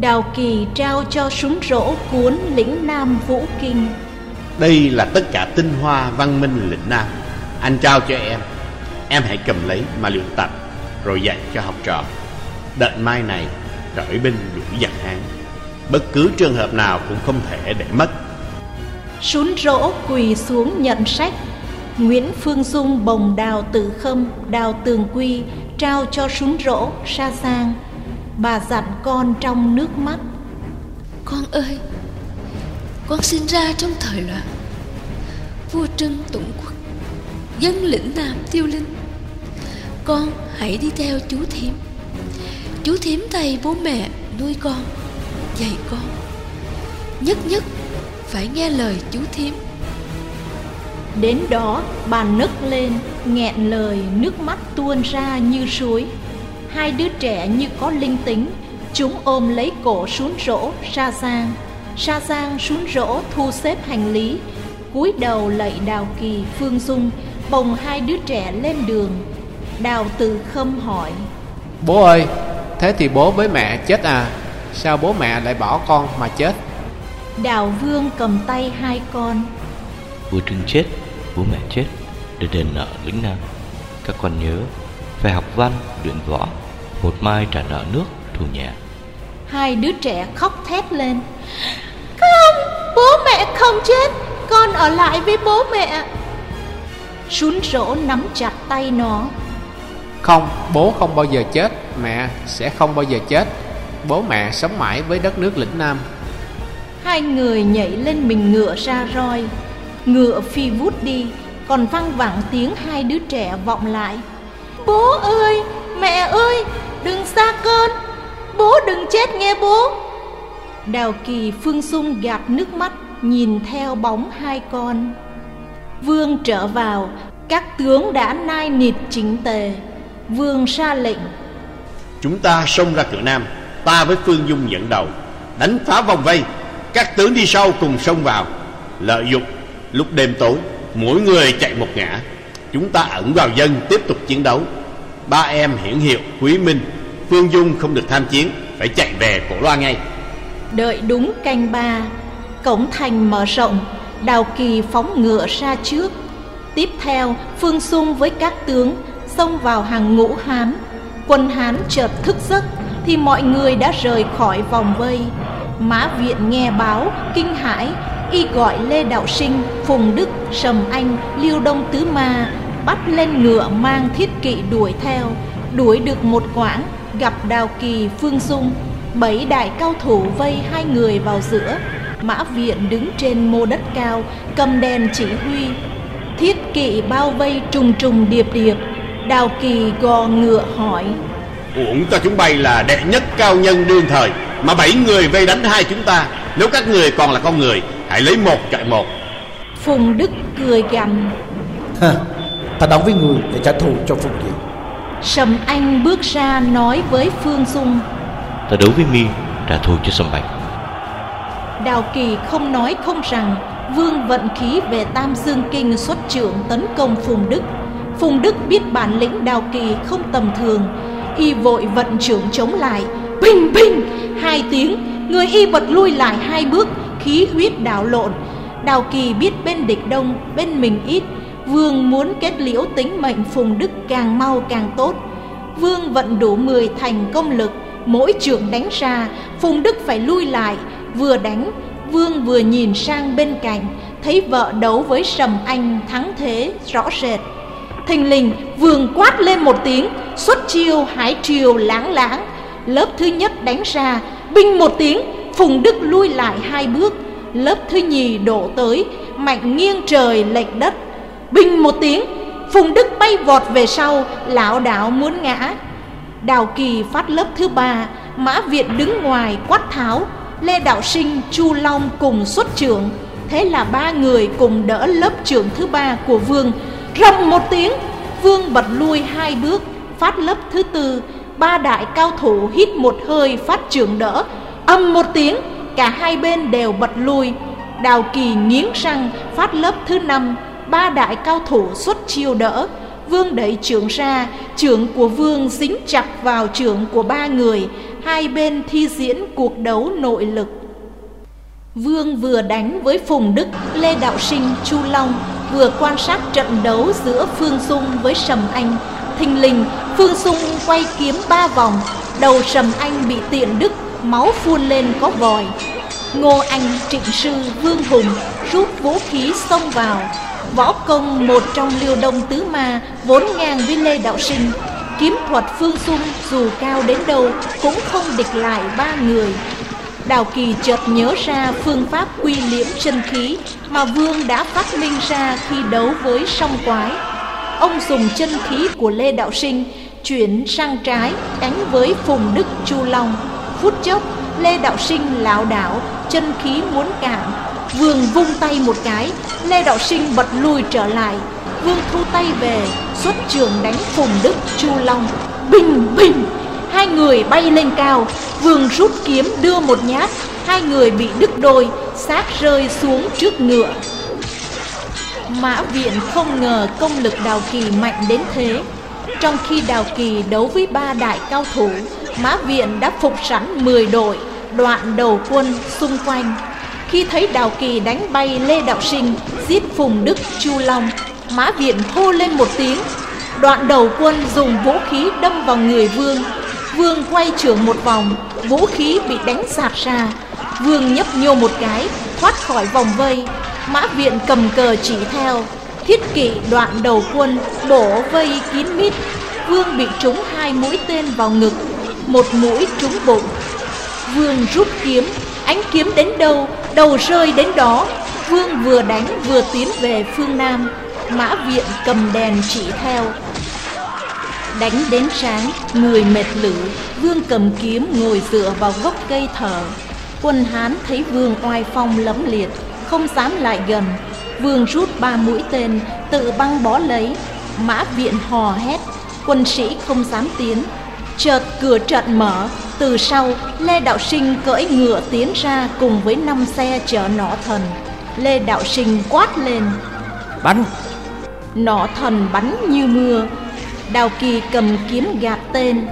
Đào Kỳ trao cho súng rỗ cuốn lĩnh Nam Vũ Kinh. Đây là tất cả tinh hoa văn minh lĩnh Nam. Anh trao cho em. Em hãy cầm lấy mà luyện tập Rồi dạy cho học trò. Đợt mai này khởi binh đuổi giặc Hán. Bất cứ trường hợp nào cũng không thể để mất. Sún rỗ quỳ xuống nhận sách Nguyễn Phương Dung bồng đào tử khâm Đào tường quy Trao cho sún rỗ sa sang. Bà dặn con trong nước mắt. Con ơi con sinh ra trong thời loạn. Vua Trân tụng quốc. Dân lĩnh Nam tiêu linh. Con hãy đi theo chú thím. Chú thím thầy bố mẹ nuôi con, dạy con. Nhất nhất phải nghe lời chú thím. Đến đó bà nức lên, nghẹn lời, nước mắt tuôn ra như suối. Hai đứa trẻ như có linh tính, Chúng ôm lấy cổ xuống rỗ ra Giang Sa Giang xuống rỗ thu xếp hành lý. Cúi đầu lạy Đào Kỳ Phương Dung Bồng hai đứa trẻ lên đường. Đào từ khâm hỏi Bố ơi Thế thì bố với mẹ chết à? Sao bố mẹ lại bỏ con mà chết? Đào Vương cầm tay hai con Vua Trưng chết Bố mẹ chết Để đền nợ lĩnh Nam. Các con nhớ Phải học văn, luyện võ Một mai trả nợ nước, thù nhà Hai đứa trẻ khóc thét lên. Không, bố mẹ không chết Con ở lại với bố mẹ. Sún rỗ nắm chặt tay nó. Không, bố không bao giờ chết Mẹ sẽ không bao giờ chết. Bố mẹ sống mãi với đất nước lĩnh Nam. Hai người nhảy lên mình ngựa ra roi. Ngựa phi vút đi Còn văng vẳng tiếng hai đứa trẻ vọng lại. Bố ơi, mẹ ơi, chết nghe bố. Đào Kỳ Phương Sung gạt nước mắt nhìn theo bóng hai con. Vương trở vào các tướng đã nai nịt chỉnh tề. Vương ra lệnh chúng ta xông ra cửa nam ta với phương dung dẫn đầu đánh phá vòng vây. Các tướng đi sau cùng xông vào. Lợi dụng lúc đêm tối mỗi người chạy một ngã. Chúng ta ẩn vào dân tiếp tục chiến đấu. Ba em hiển hiệu quý minh phương dung không được tham chiến phải chạy về cổ loa ngay. Đợi đúng canh ba, cổng thành mở rộng, đào kỳ phóng ngựa ra trước. Tiếp theo, phương xung với các tướng xông vào hàng ngũ hán. Quân hán chợt thức giấc thì mọi người đã rời khỏi vòng vây. Mã viện nghe báo, kinh hãi, y gọi lê đạo sinh, phùng đức, sầm anh, liêu đông tứ ma, bắt lên ngựa mang thiết kỵ đuổi theo, đuổi được một quãng gặp đào kỳ phương dung. Bảy đại cao thủ vây hai người vào giữa. Mã viện đứng trên mô đất cao cầm đèn chỉ huy. Thiết kỵ bao vây trùng trùng điệp điệp. Đào kỳ gò ngựa hỏi. Uổng cho chúng bay là đệ nhất cao nhân đương thời mà bảy người vây đánh hai chúng ta. Nếu các người còn là con người hãy lấy một chọi một. Phùng đức cười gằn. Ta đấu với người để trả thù cho phùng diện sầm anh bước ra nói với phương dung. Ta đấu với mi trả thù cho sầm bạch đào kỳ không nói không rằng vương vận khí về tam dương kinh xuất trưởng tấn công phùng đức. Phùng đức biết bản lĩnh đào kỳ không tầm thường y vội vận trưởng chống lại. Bình bình! Hai tiếng người y bật lui lại hai bước khí huyết đảo lộn. Đào kỳ biết bên địch đông bên mình ít vương muốn kết liễu tính mệnh phùng đức càng mau càng tốt. Vương vận đủ 10 thành công lực, mỗi trường đánh ra, phùng đức phải lui lại. Vừa đánh, vương vừa nhìn sang bên cạnh, thấy vợ đấu với sầm anh thắng thế, rõ rệt. Thình lình, vương quát lên một tiếng, xuất chiêu hải triều, láng láng. Lớp thứ nhất đánh ra, binh một tiếng, phùng đức lui lại hai bước. Lớp thứ nhì đổ tới, mạnh nghiêng trời lệch đất bình một tiếng, phùng đức bay vọt về sau, lão đảo muốn ngã. Đào kỳ phát lớp thứ ba, mã viện đứng ngoài quát tháo. Lê đạo sinh, chu long cùng xuất trưởng. Thế là ba người cùng đỡ lớp trưởng thứ ba của vương. Rầm một tiếng, vương bật lui hai bước, phát lớp thứ tư. Ba đại cao thủ hít một hơi phát trưởng đỡ. Âm một tiếng, cả hai bên đều bật lui. Đào kỳ nghiến răng, phát lớp thứ năm ba đại cao thủ xuất chiêu đỡ. Vương đẩy trưởng ra trưởng của vương dính chặt vào trưởng của ba người. Hai bên thi diễn cuộc đấu nội lực. Vương vừa đánh với phùng đức, lê đạo sinh, chu long, vừa quan sát trận đấu giữa phương dung với sầm anh. Thình lình, phương dung quay kiếm ba vòng. Đầu sầm anh bị tiện đức máu phun lên có vòi. Ngô anh, trịnh sư, vương hùng rút vũ khí xông vào võ công, một trong liêu đông tứ ma, vốn ngang với lê đạo sinh, kiếm thuật phương xung dù cao đến đâu cũng không địch lại ba người. Đào kỳ chợt nhớ ra phương pháp quy liễm chân khí mà vương đã phát minh ra khi đấu với song quái. Ông dùng chân khí của lê đạo sinh chuyển sang trái, đánh với phùng đức chu long. Phút chốc, lê đạo sinh lảo đảo, chân khí muốn cạn vương vung tay một cái, lê đạo sinh bật lui trở lại. Vương thu tay về, xuất trường đánh phùng đức, chu long. Bình bình! Hai người bay lên cao. Vương rút kiếm đưa một nhát. Hai người bị đứt đôi, xác rơi xuống trước ngựa. Mã viện không ngờ công lực đào kỳ mạnh đến thế. Trong khi đào kỳ đấu với ba đại cao thủ, mã viện đã phục sẵn 10 đội, đoạn đầu quân xung quanh khi thấy đào kỳ đánh bay lê đạo sinh, giết phùng đức, chu long, mã viện hô lên một tiếng. Đoạn đầu quân dùng vũ khí đâm vào người vương. Vương quay trưởng một vòng, vũ khí bị đánh sạc ra. Vương nhấp nhô một cái, thoát khỏi vòng vây. Mã viện cầm cờ chỉ theo. Thiết kỵ đoạn đầu quân bổ vây kín mít. Vương bị trúng hai mũi tên vào ngực, một mũi trúng bụng. Vương rút kiếm ánh kiếm đến đâu, đầu rơi đến đó. Vương vừa đánh vừa tiến về phương nam. Mã viện cầm đèn chỉ theo. Đánh đến sáng, người mệt lử. Vương cầm kiếm ngồi dựa vào gốc cây thở quân hán thấy vương oai phong lấm liệt, không dám lại gần. Vương rút ba mũi tên, Tự băng bó lấy. Mã viện hò hét, Quân sĩ không dám tiến. Chợt cửa trận mở từ sau Lê Đạo Sinh cưỡi ngựa tiến ra Cùng với năm xe chở nỏ thần. Lê Đạo Sinh quát lên Bắn! Nỏ thần bắn như mưa. Đào Kỳ cầm kiếm gạt tên.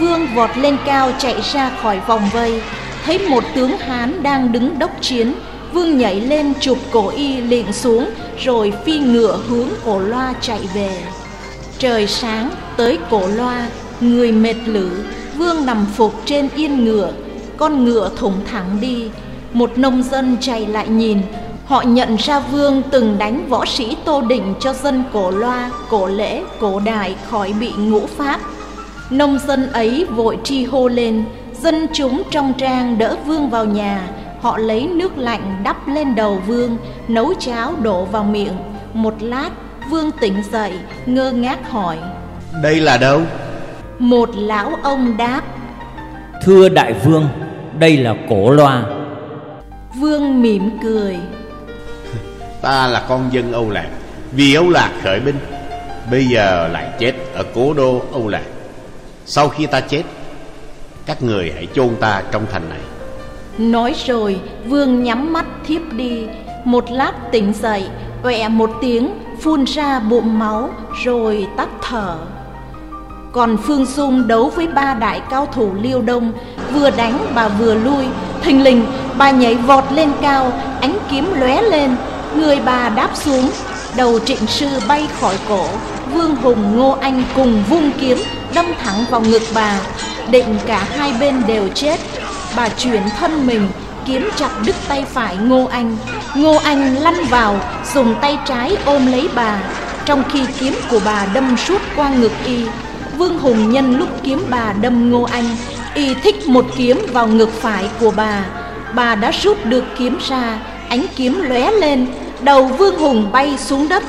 Vương vọt lên cao chạy ra khỏi vòng vây. Thấy một tướng Hán đang đứng đốc chiến Vương nhảy lên chụp cổ y lịnh xuống Rồi phi ngựa hướng cổ loa chạy về. Trời sáng tới cổ loa Người mệt lử Vương nằm phục trên yên ngựa Con ngựa thủng thẳng đi Một nông dân chạy lại nhìn Họ nhận ra Vương từng đánh võ sĩ Tô Định cho dân cổ loa, cổ lễ, cổ đài khỏi bị ngũ pháp. Nông dân ấy vội tri hô lên, dân chúng trong trang đỡ Vương vào nhà. Họ lấy nước lạnh đắp lên đầu Vương, nấu cháo đổ vào miệng. Một lát, Vương tỉnh dậy, ngơ ngác hỏi. Đây là đâu? Một lão ông đáp. Thưa đại vương, đây là cổ loa. Vương mỉm cười. [laughs] Ta là con dân Âu Lạc Vì Âu Lạc khởi binh Bây giờ lại chết ở cố đô Âu Lạc Sau khi ta chết Các người hãy chôn ta trong thành này Nói rồi Vương nhắm mắt thiếp đi Một lát tỉnh dậy Quẹ một tiếng Phun ra bụng máu Rồi tắt thở còn Phương Dung đấu với ba đại cao thủ Liêu Đông, Vừa đánh bà vừa lui. Thình lình, bà nhảy vọt lên cao, Ánh kiếm lóe lên, Người bà đáp xuống. Đầu trịnh sư bay khỏi cổ, Vương Hùng, Ngô Anh cùng vung kiếm, Đâm thẳng vào ngực bà. Định cả hai bên đều chết. Bà chuyển thân mình, Kiếm chặt đứt tay phải Ngô Anh. Ngô Anh lăn vào, Dùng tay trái ôm lấy bà. Trong khi kiếm của bà đâm suốt qua ngực y Vương Hùng nhân lúc kiếm bà đâm Ngô Anh, Y thích một kiếm vào ngực phải của bà. Bà đã rút được kiếm ra, Ánh kiếm lóe lên, Đầu Vương Hùng bay xuống đất.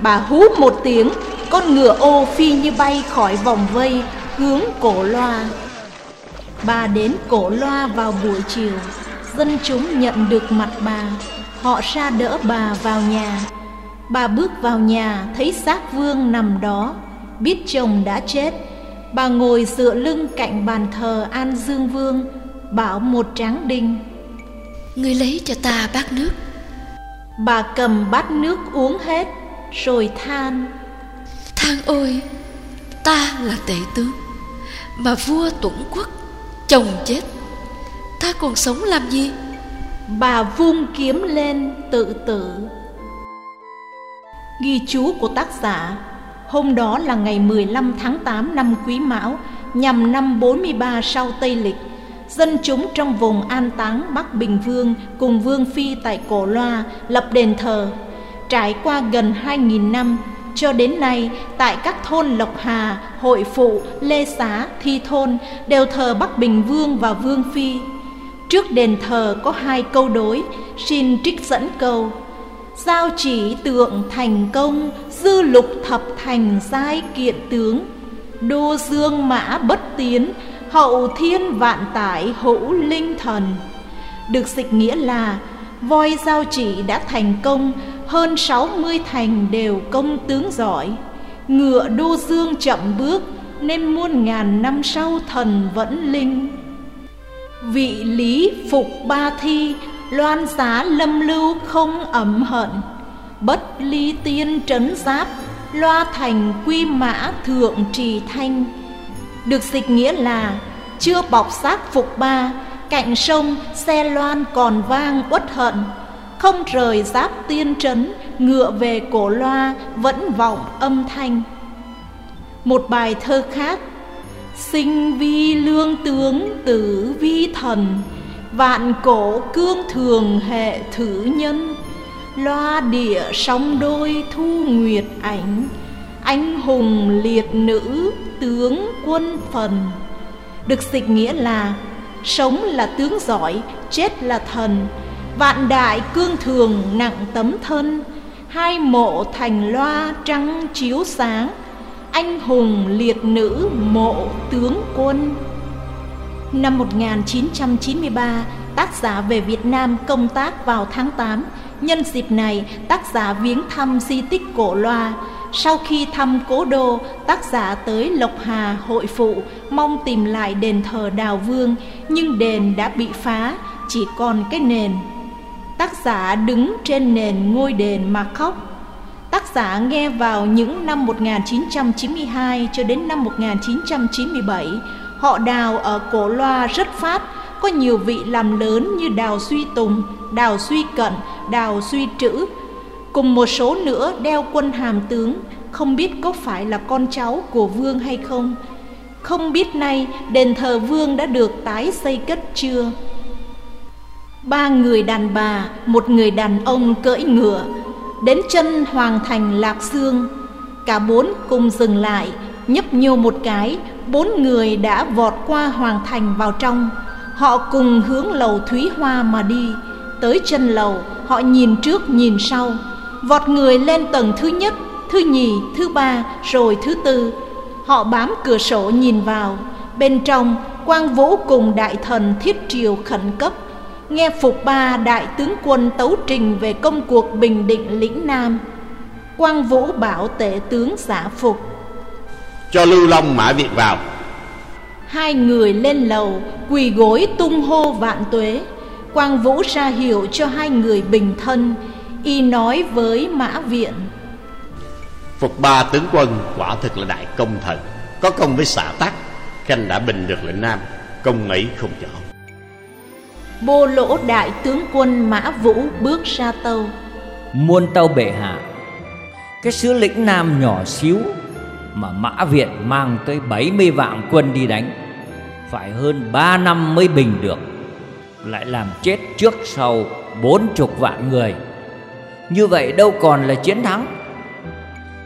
Bà hú một tiếng, Con ngựa ô phi như bay khỏi vòng vây, Hướng cổ loa. Bà đến cổ loa vào buổi chiều, Dân chúng nhận được mặt bà. Họ ra đỡ bà vào nhà. Bà bước vào nhà, thấy xác vương nằm đó. Biết chồng đã chết. Bà ngồi dựa lưng cạnh bàn thờ An Dương Vương Bảo một tráng đinh. Ngươi lấy cho ta bát nước. Bà cầm bát nước uống hết Rồi than. Than ôi Ta là tể tướng Mà vua tuẩn quốc Chồng chết. Ta còn sống làm gì? Bà vung kiếm lên tự tử. Ghi chú của tác giả Hôm đó là ngày 15 tháng 8 năm Quý Mão Nhằm năm 43 sau Tây Lịch Dân chúng trong vùng an táng Bắc Bình Vương cùng Vương Phi tại Cổ Loa lập đền thờ. Trải qua gần 2.000 năm, cho đến nay tại các thôn Lộc Hà, Hội Phụ, Lê Xá, Thi Thôn đều thờ Bắc Bình Vương và Vương Phi. Trước đền thờ có hai câu đối, xin trích dẫn câu. Giao chỉ tượng thành công, dư lục thập thành giai kiện tướng. Đô dương mã bất tiến, hậu thiên vạn tải hữu linh thần. Được dịch nghĩa là voi giao chỉ đã thành công hơn sáu mươi thành đều công tướng giỏi. Ngựa đô dương chậm bước nên muôn ngàn năm sau thần vẫn linh. Vị lý phục ba thi loan xá lâm lưu không ẩm hận. Bất ly tiên trấn giáp, loa thành quy mã thượng trì thanh. Được dịch nghĩa là, chưa bọc xác phục ba, cạnh sông xe loan còn vang uất hận. Không rời giáp tiên trấn, ngựa về cổ loa vẫn vọng âm thanh. Một bài thơ khác, sinh vi lương tướng tử vi thần vạn cổ cương thường hệ thử nhân, loa địa sóng đôi thu nguyệt ảnh, anh hùng liệt nữ tướng quân phần. Được dịch nghĩa là, sống là tướng giỏi, chết là thần. Vạn đại cương thường nặng tấm thân, hai mộ thành loa trăng chiếu sáng, anh hùng liệt nữ mộ tướng quân. Năm 1993, tác giả về Việt Nam công tác vào tháng 8 Nhân dịp này, tác giả viếng thăm di tích Cổ Loa. Sau khi thăm cố đô, tác giả tới Lộc Hà, hội phụ, mong tìm lại đền thờ Đào Vương, nhưng đền đã bị phá, chỉ còn cái nền. Tác giả đứng trên nền ngôi đền mà khóc. Tác giả nghe vào những năm 1992 cho đến năm 1997, họ đào ở Cổ Loa rất phát, có nhiều vị làm lớn như Đào Suy Tùng, Đào Suy Cận, Đào Suy Trữ, cùng một số nữa đeo quân hàm tướng, không biết có phải là con cháu của vương hay không. Không biết nay đền thờ vương đã được tái xây cất chưa. Ba người đàn bà, một người đàn ông cưỡi ngựa, đến chân hoàng thành Lạc Dương. Cả bốn cùng dừng lại, nhấp nhô một cái, bốn người đã vọt qua hoàng thành vào trong. Họ cùng hướng lầu Thúy Hoa mà đi. Tới chân lầu, họ nhìn trước nhìn sau, vọt người lên tầng thứ nhất, thứ nhì, thứ ba, rồi thứ tư. Họ bám cửa sổ nhìn vào, bên trong Quang Vũ cùng đại thần thiết triều khẩn cấp nghe phục ba đại tướng quân tấu trình về công cuộc bình định lĩnh Nam. Quang Vũ bảo tể tướng giả phục cho Lưu Long Mã Việt vào. Hai người lên lầu quỳ gối tung hô vạn tuế. Quang Vũ ra hiệu cho hai người bình thân Y nói với Mã Viện. Phục ba tướng quân quả thực là đại công thần. Có công với xã tắc Khanh đã bình được lĩnh Nam Công ấy không nhỏ Bô lỗ đại tướng quân Mã Vũ bước ra tâu. Muôn tâu bệ hạ Cái sứ lĩnh Nam nhỏ xíu mà Mã Viện mang tới 70 vạn quân đi đánh. Phải hơn 3 năm mới bình được. Lại làm chết trước sau bốn chục vạn người. Như vậy đâu còn là chiến thắng.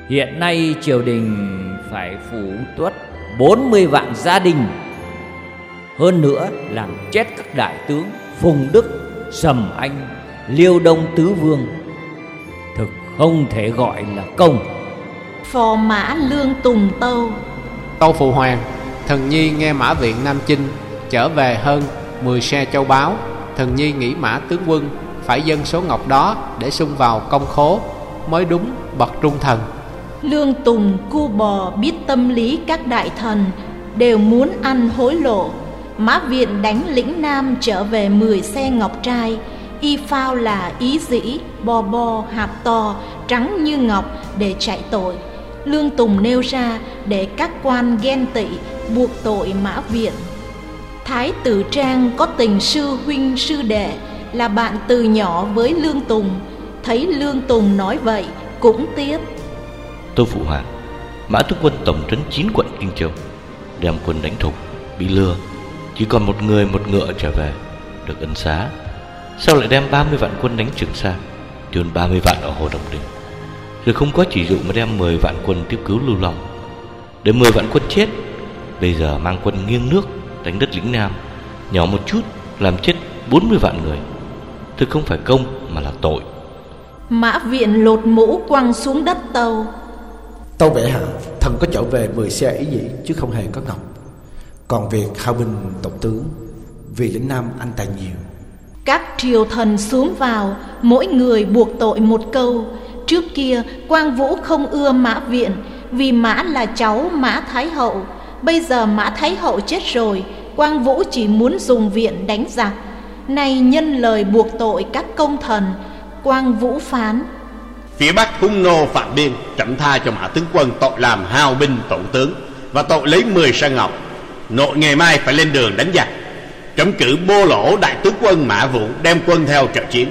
Hiện nay triều đình phải phủ tuất 40 vạn gia đình. Hơn nữa làm chết các đại tướng Phùng Đức, Sầm Anh, Liêu Đông Tứ Vương. Thực không thể gọi là công. Phò mã lương tùng tâu. Tâu Phụ Hoàng Thần Nhi nghe Mã Viện Nam Chinh Trở về hơn 10 xe châu báu. Thần Nhi nghĩ Mã tướng quân Phải dân số ngọc đó Để xung vào công khố Mới đúng bậc trung thần. Lương Tùng cu bò biết tâm lý các đại thần Đều muốn ăn hối lộ. Mã Viện đánh lĩnh Nam trở về 10 xe ngọc trai. Y phao là ý dĩ, bò bò, hạt to, trắng như ngọc để chạy tội Lương Tùng nêu ra để các quan ghen tị, buộc tội Mã Viện. Thái tử Trang có tình sư huynh sư đệ, Là bạn từ nhỏ với Lương Tùng. Thấy Lương Tùng nói vậy, cũng tiếp Tô Phụ Hoàng, Mã thúc Quân tổng trấn 9 quận Kinh Châu Đem quân đánh thục, Bị lừa. Chỉ còn một người, một ngựa trở về, Được ân xá. Sao lại đem 30 vạn quân đánh Trường Sa Tiêu 30 vạn ở Hồ Đồng Đình? Rồi không có chỉ dụ mà đem 10 vạn quân tiếp cứu Lưu Long Để 10 vạn quân chết Bây giờ mang quân nghiêng nước Đánh đất lĩnh Nam Nhỏ một chút làm chết 40 vạn người. Thực không phải công mà là tội. Mã viện lột mũ quăng xuống đất tàu. Tâu bệ hạ Thần có trở về 10 xe ý dĩ Chứ không hề có ngọc. Còn việc hao binh tổng tướng Vì lĩnh Nam anh tài nhiều. Các triều thần xuống vào Mỗi người buộc tội một câu Trước kia, Quang Vũ không ưa Mã Viện, Vì Mã là cháu Mã Thái Hậu. Bây giờ Mã Thái Hậu chết rồi, Quang Vũ chỉ muốn dùng viện đánh giặc. Nay nhân lời buộc tội các công thần, Quang Vũ phán. Phía Bắc hung nô phạm biên Trẫm tha cho Mã Tướng Quân tội làm hao binh tổn tướng Và tội lấy 10 sa ngọc. Nội ngày mai phải lên đường đánh giặc. Trẫm cử bô lỗ đại tướng quân Mã Vũ Đem quân theo trợ chiến.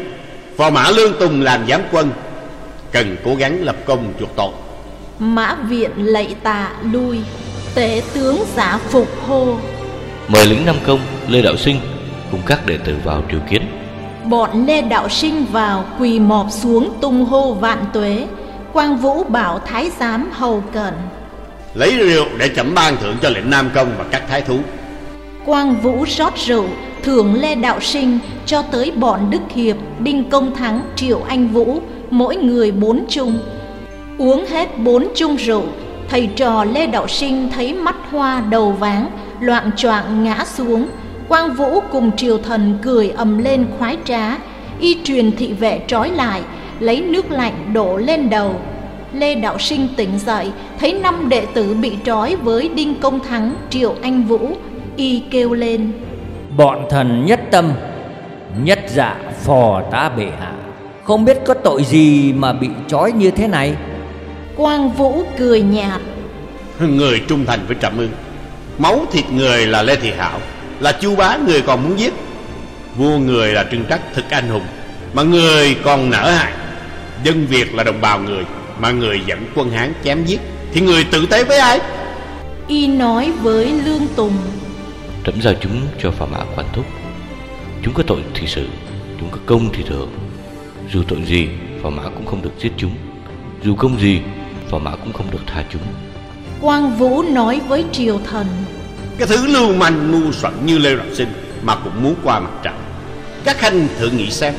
Phò Mã Lương Tùng làm giám quân Cần cố gắng lập công chuộc tội. Mã viện lạy tạ lui Tể tướng giả phục hô. Mời lính Nam Công Lê Đạo Sinh Cùng các đệ tử vào triều kiến. Bọn Lê Đạo Sinh vào quỳ mọp xuống tung hô vạn tuế. Quang Vũ bảo thái giám hầu cận. Lấy rượu để chẩm ban thưởng cho lệnh Nam Công và các thái thú. Quang Vũ rót rượu thưởng Lê Đạo Sinh cho tới bọn Đức Hiệp, Đinh Công Thắng, Triệu Anh Vũ Mỗi người bốn chung. Uống hết bốn chung rượu Thầy trò Lê Đạo Sinh thấy mắt hoa đầu váng Loạn choạng ngã xuống. Quang Vũ cùng triều thần cười ầm lên khoái trá. Y truyền thị vệ trói lại Lấy nước lạnh đổ lên đầu. Lê Đạo Sinh tỉnh dậy Thấy năm đệ tử bị trói với Đinh Công Thắng, Triệu Anh Vũ Y kêu lên. Bọn thần nhất tâm Nhất dạ phò tá bệ hạ. Không biết có tội gì mà bị trói như thế này? Quang Vũ cười nhạt. Người trung thành với Trạm Ưng. Máu thịt người là Lê Thị Hảo Là Chu Bá người còn muốn giết. Vua người là Trưng Trắc thực anh hùng Mà người còn nở hại. Dân Việt là đồng bào người Mà người dẫn quân Hán chém giết. Thì người tự tế với ai? Y nói với Lương Tùng. Trẫm giao chúng cho phà mã quản thúc. Chúng có tội thì sự Chúng có công thì thưởng Dù tội gì phà mã cũng không được giết chúng. Dù công gì phà mã cũng không được tha chúng. Quang Vũ nói với triều thần Cái thứ lưu manh ngu xuẩn như Lê Đạo Sinh Mà cũng muốn qua mặt trận. Các khanh thử nghĩ xem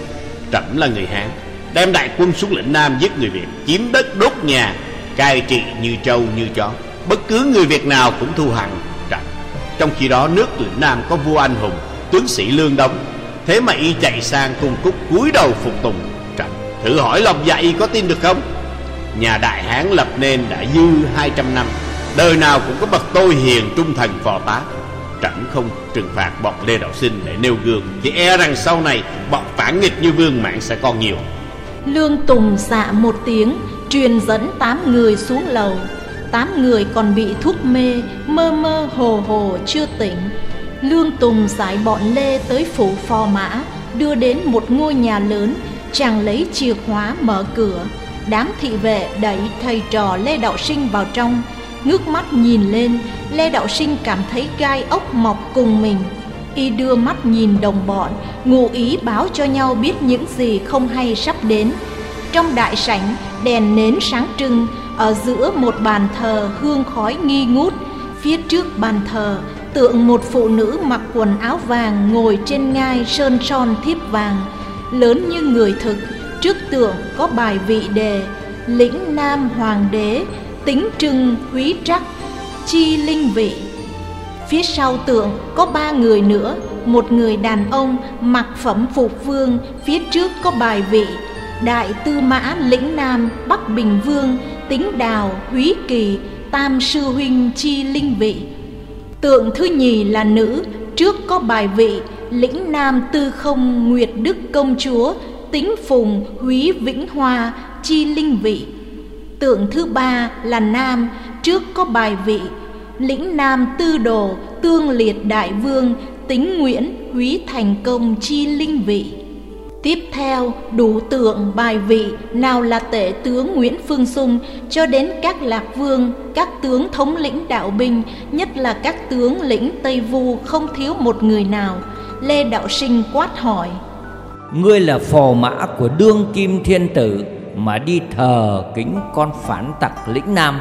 Trẫm là người Hán Đem đại quân xuống lĩnh Nam giết người Việt Chiếm đất đốt nhà Cai trị như trâu như chó. Bất cứ người Việt nào cũng thu hàng trận Trong khi đó nước lĩnh Nam có vua anh hùng Tướng sĩ lương đóng Thế mà y chạy sang cung cúc cúi đầu phục tùng Thử hỏi lòng dạy có tin được không? Nhà Đại Hán lập nên đã dư 200 năm. Đời nào cũng có bậc tôi hiền trung thành phò tá. Chẳng không trừng phạt bọn Lê Đạo Sinh để nêu gương Thì e rằng sau này bọn phản nghịch như Vương mạng sẽ còn nhiều. Lương Tùng xạ một tiếng, Truyền dẫn tám người xuống lầu. Tám người còn bị thuốc mê, Mơ mơ hồ hồ chưa tỉnh. Lương Tùng giải bọn Lê tới phủ phò mã, Đưa đến một ngôi nhà lớn Chàng lấy chìa khóa mở cửa. Đám thị vệ đẩy thầy trò Lê Đạo Sinh vào trong. Ngước mắt nhìn lên, Lê Đạo Sinh cảm thấy gai ốc mọc cùng mình. Y đưa mắt nhìn đồng bọn, Ngụ ý báo cho nhau biết những gì không hay sắp đến. Trong đại sảnh, đèn nến sáng trưng, Ở giữa một bàn thờ hương khói nghi ngút. Phía trước bàn thờ, tượng một phụ nữ mặc quần áo vàng Ngồi trên ngai sơn son thiếp vàng. Lớn như người thực. Trước tượng có bài vị đề, Lĩnh Nam Hoàng đế, Tính trưng quý trắc, Chi linh vị. Phía sau tượng có ba người nữa, Một người đàn ông mặc phẩm phục vương, Phía trước có bài vị, Đại tư mã lĩnh Nam Bắc Bình Vương, Tính đào húy kỳ, Tam sư huynh chi linh vị. Tượng thứ nhì là nữ, Trước có bài vị Lĩnh Nam tư không Nguyệt Đức công chúa Tính phùng húy vĩnh hoa, chi linh vị. Tượng thứ ba là nam, Trước có bài vị, Lĩnh Nam tư đồ, Tương liệt đại vương Tính Nguyễn húy thành công chi linh vị. Tiếp theo, đủ tượng bài vị, Nào là tể tướng Nguyễn Phương Sung Cho đến các lạc vương, Các tướng thống lĩnh đạo binh, Nhất là các tướng lĩnh Tây Vu Không thiếu một người nào. Lê Đạo Sinh quát hỏi. Ngươi là phò mã của đương kim thiên tử Mà đi thờ kính con phản tặc lĩnh nam.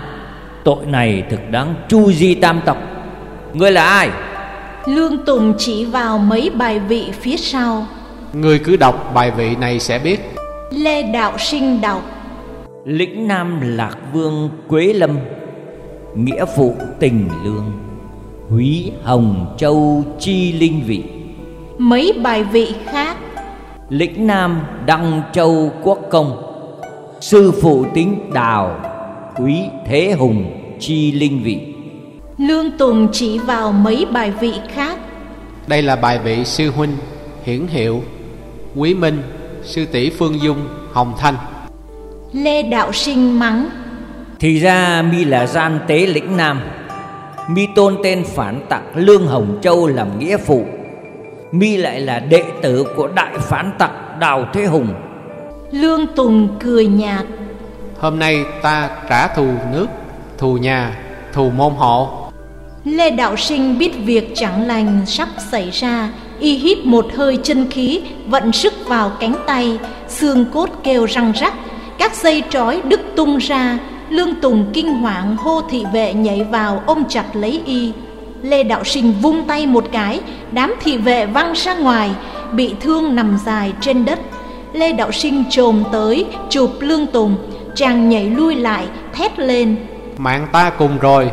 Tội này thực đáng chu di tam tộc. Ngươi là ai? Lương Tùng chỉ vào mấy bài vị phía sau. Ngươi cứ đọc bài vị này sẽ biết. Lê Đạo Sinh đọc. Lĩnh Nam Lạc Vương Quế Lâm Nghĩa phụ tình lương Húy Hồng Châu Chi Linh Vị Mấy bài vị khác. Lĩnh Nam Đăng Châu Quốc Công Sư phụ tính Đào Quý Thế Hùng Chi Linh Vị. Lương Tùng chỉ vào mấy bài vị khác. Đây là bài vị sư huynh Hiển hiệu Quý Minh Sư tỷ Phương Dung Hồng Thanh. Lê Đạo Sinh mắng. Thì ra mi là gian tế lĩnh Nam Mi tôn tên phản tặc Lương Hồng Châu làm nghĩa phụ Mi lại là đệ tử của đại phản tặc Đào Thế Hùng. Lương Tùng cười nhạt. Hôm nay ta trả thù nước Thù nhà Thù môn hộ. Lê Đạo Sinh biết việc chẳng lành sắp xảy ra Y hít một hơi chân khí Vận sức vào cánh tay Xương cốt kêu răng rắc Các dây trói đứt tung ra Lương Tùng kinh hoàng hô thị vệ nhảy vào ôm chặt lấy y Lê Đạo Sinh vung tay một cái Đám thị vệ văng ra ngoài Bị thương nằm dài trên đất. Lê Đạo Sinh trồm tới Chụp Lương Tùng Chàng nhảy lui lại thét lên. Mạng ta cùng rồi.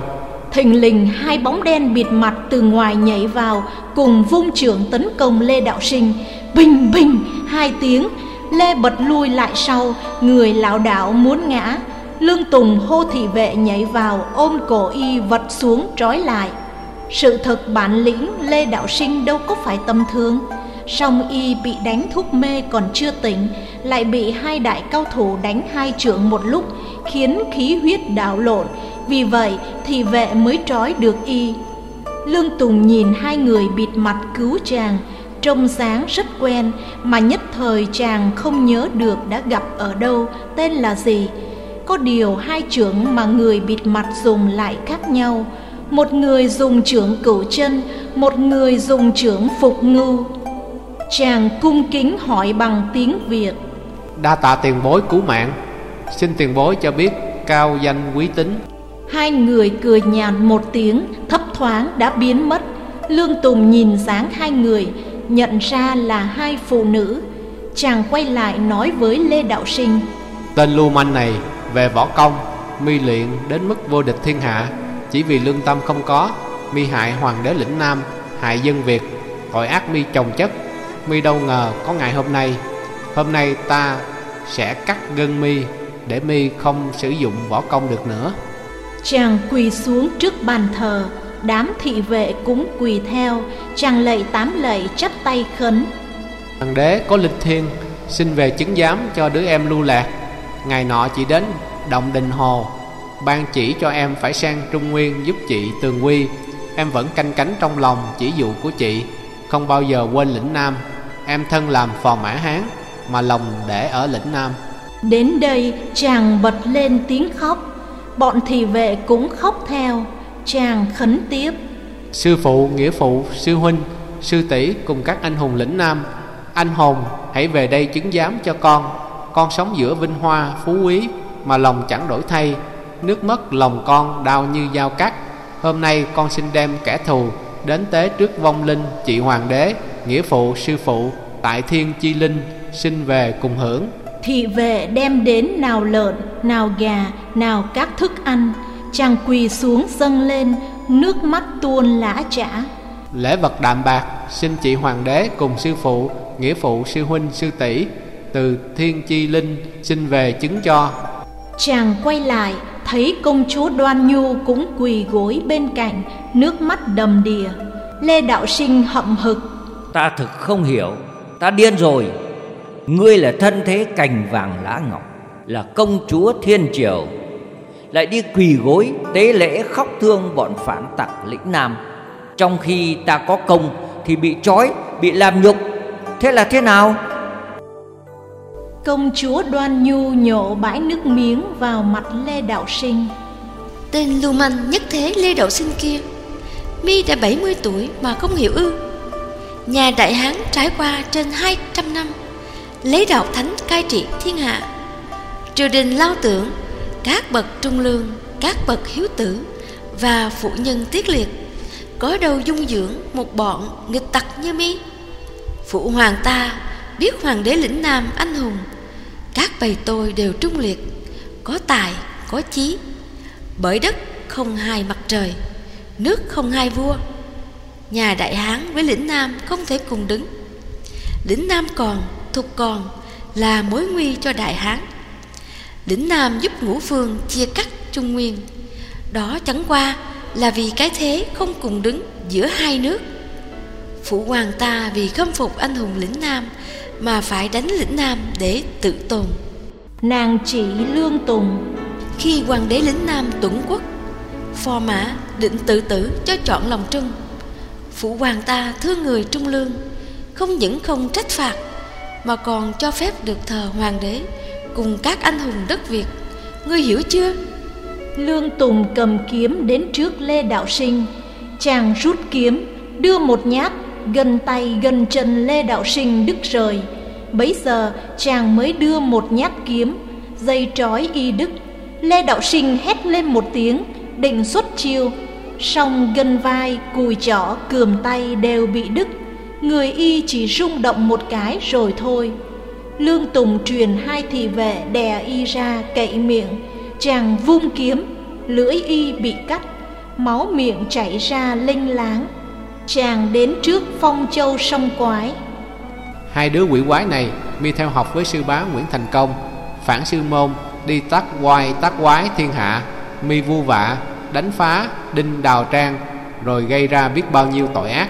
Thình lình hai bóng đen bịt mặt từ ngoài nhảy vào Cùng vung trưởng tấn công Lê Đạo Sinh. Bình bình hai tiếng lê bật lui lại sau người lão đảo muốn ngã. Lương tùng hô thị vệ nhảy vào ôm cổ y vật xuống trói lại sự thật bản lĩnh lê đạo sinh đâu có phải tầm thường. Song y bị đánh thuốc mê còn chưa tỉnh, lại bị hai đại cao thủ đánh hai trưởng một lúc, khiến khí huyết đảo lộn. Vì vậy thì vệ mới trói được y. Lương tùng nhìn hai người bịt mặt cứu chàng, trông dáng rất quen, mà nhất thời chàng không nhớ được đã gặp ở đâu, tên là gì. Có điều hai trưởng mà người bịt mặt dùng lại khác nhau một người dùng trưởng cửu chân một người dùng trưởng phục ngưu chàng cung kính hỏi bằng tiếng việt. Đa tạ tiền bối cứu mạng. Xin tiền bối cho biết cao danh quý tính. Hai người cười nhạt một tiếng thấp thoáng đã biến mất. Lương tùng nhìn dáng hai người nhận ra là hai phụ nữ. Chàng quay lại nói với lê đạo sinh. Tên lưu manh này về võ công mi luyện đến mức vô địch thiên hạ chỉ vì lương tâm không có mi hại hoàng đế lĩnh nam hại dân việt tội ác mi chồng chất. Mi đâu ngờ có ngày hôm nay hôm nay ta sẽ cắt gân mi để mi không sử dụng võ công được nữa. Chàng quỳ xuống trước bàn thờ đám thị vệ cũng quỳ theo chàng lạy tám lạy chắp tay khấn. Hoàng đế có linh thiên xin về chứng giám cho đứa em lưu lạc. Ngày nọ chị đến động đình hồ ban chỉ cho em phải sang trung nguyên giúp chị tường quy. Em vẫn canh cánh trong lòng chỉ dụ của chị. Không bao giờ quên lĩnh nam. Em thân làm phò mã hán mà lòng để ở lĩnh nam. Đến đây chàng bật lên tiếng khóc. Bọn thị vệ cũng khóc theo. Chàng khấn tiếp. Sư phụ nghĩa phụ sư huynh sư tỷ cùng các anh hùng lĩnh nam. Anh hồn hãy về đây chứng giám cho con. Con sống giữa vinh hoa phú quý mà lòng chẳng đổi thay nước mất lòng con đau như dao cắt hôm nay con xin đem kẻ thù đến tế trước vong linh chị hoàng đế nghĩa phụ sư phụ tại thiên chi linh xin về cùng hưởng. Thị vệ đem đến nào lợn nào gà nào các thức ăn chàng quỳ xuống dâng lên nước mắt tuôn lã chả. Lễ vật đạm bạc xin chị hoàng đế cùng sư phụ nghĩa phụ sư huynh sư tỷ từ thiên chi linh xin về chứng cho. Chàng quay lại thấy công chúa đoan nhu cũng quỳ gối bên cạnh, nước mắt đầm đìa. Lê đạo sinh hậm hực. Ta thực không hiểu, ta điên rồi. Ngươi là thân thế cành vàng lá ngọc, là công chúa thiên triều. Lại đi quỳ gối tế lễ khóc thương bọn phản tặc lĩnh nam. Trong khi ta có công thì bị trói, bị làm nhục. Thế là thế nào? Công chúa đoan nhu nhổ bãi nước miếng vào mặt lê đạo sinh. Tên lưu manh nhất thế lê đạo sinh kia. Mi đã 70 tuổi mà không hiểu ư. Nhà đại hán trải qua trên 200 năm, lấy đạo thánh cai trị thiên hạ. Triều đình lao tưởng, các bậc trung lương, các bậc hiếu tử và phụ nhân tiết liệt có đâu dung dưỡng một bọn nghịch tặc như mi. Phụ hoàng ta biết hoàng đế lĩnh nam anh hùng các bầy tôi đều trung liệt, có tài, có chí. Bởi đất không hai mặt trời, nước không hai vua. Nhà đại hán với lĩnh nam không thể cùng đứng. Lĩnh nam còn thục còn là mối nguy cho đại hán. Lĩnh nam giúp ngũ phương chia cắt trung nguyên. Đó chẳng qua là vì cái thế không cùng đứng giữa hai nước. Phụ hoàng ta vì khâm phục anh hùng lĩnh nam mà phải đánh lĩnh nam để tự tồn. Nàng chỉ lương tùng. Khi hoàng đế lĩnh nam tuẩn quốc phò mã định tự tử cho chọn lòng trung. Phụ hoàng ta thương người trung lương không những không trách phạt mà còn cho phép được thờ hoàng đế cùng các anh hùng đất việt. Ngươi hiểu chưa? Lương tùng cầm kiếm đến trước lê đạo sinh. Chàng rút kiếm đưa một nhát gần tay gần chân lê đạo sinh đứt rời. Bấy giờ, chàng mới đưa một nhát kiếm, dây trói y đứt lê đạo sinh hét lên một tiếng, định xuất chiêu. Song gân vai, cùi chỏ, cườm tay đều bị đứt. Người y chỉ rung động một cái rồi thôi. Lương tùng truyền hai thị vệ đè y ra cậy miệng. Chàng vung kiếm, lưỡi y bị cắt. Máu miệng chảy ra linh láng chàng đến trước phong châu sông quái Hai đứa quỷ quái này mi theo học với sư bá Nguyễn Thành Công Phản sư môn đi tắc oai tắc quái thiên hạ Mi vu vạ đánh phá đinh đào trang Rồi gây ra biết bao nhiêu tội ác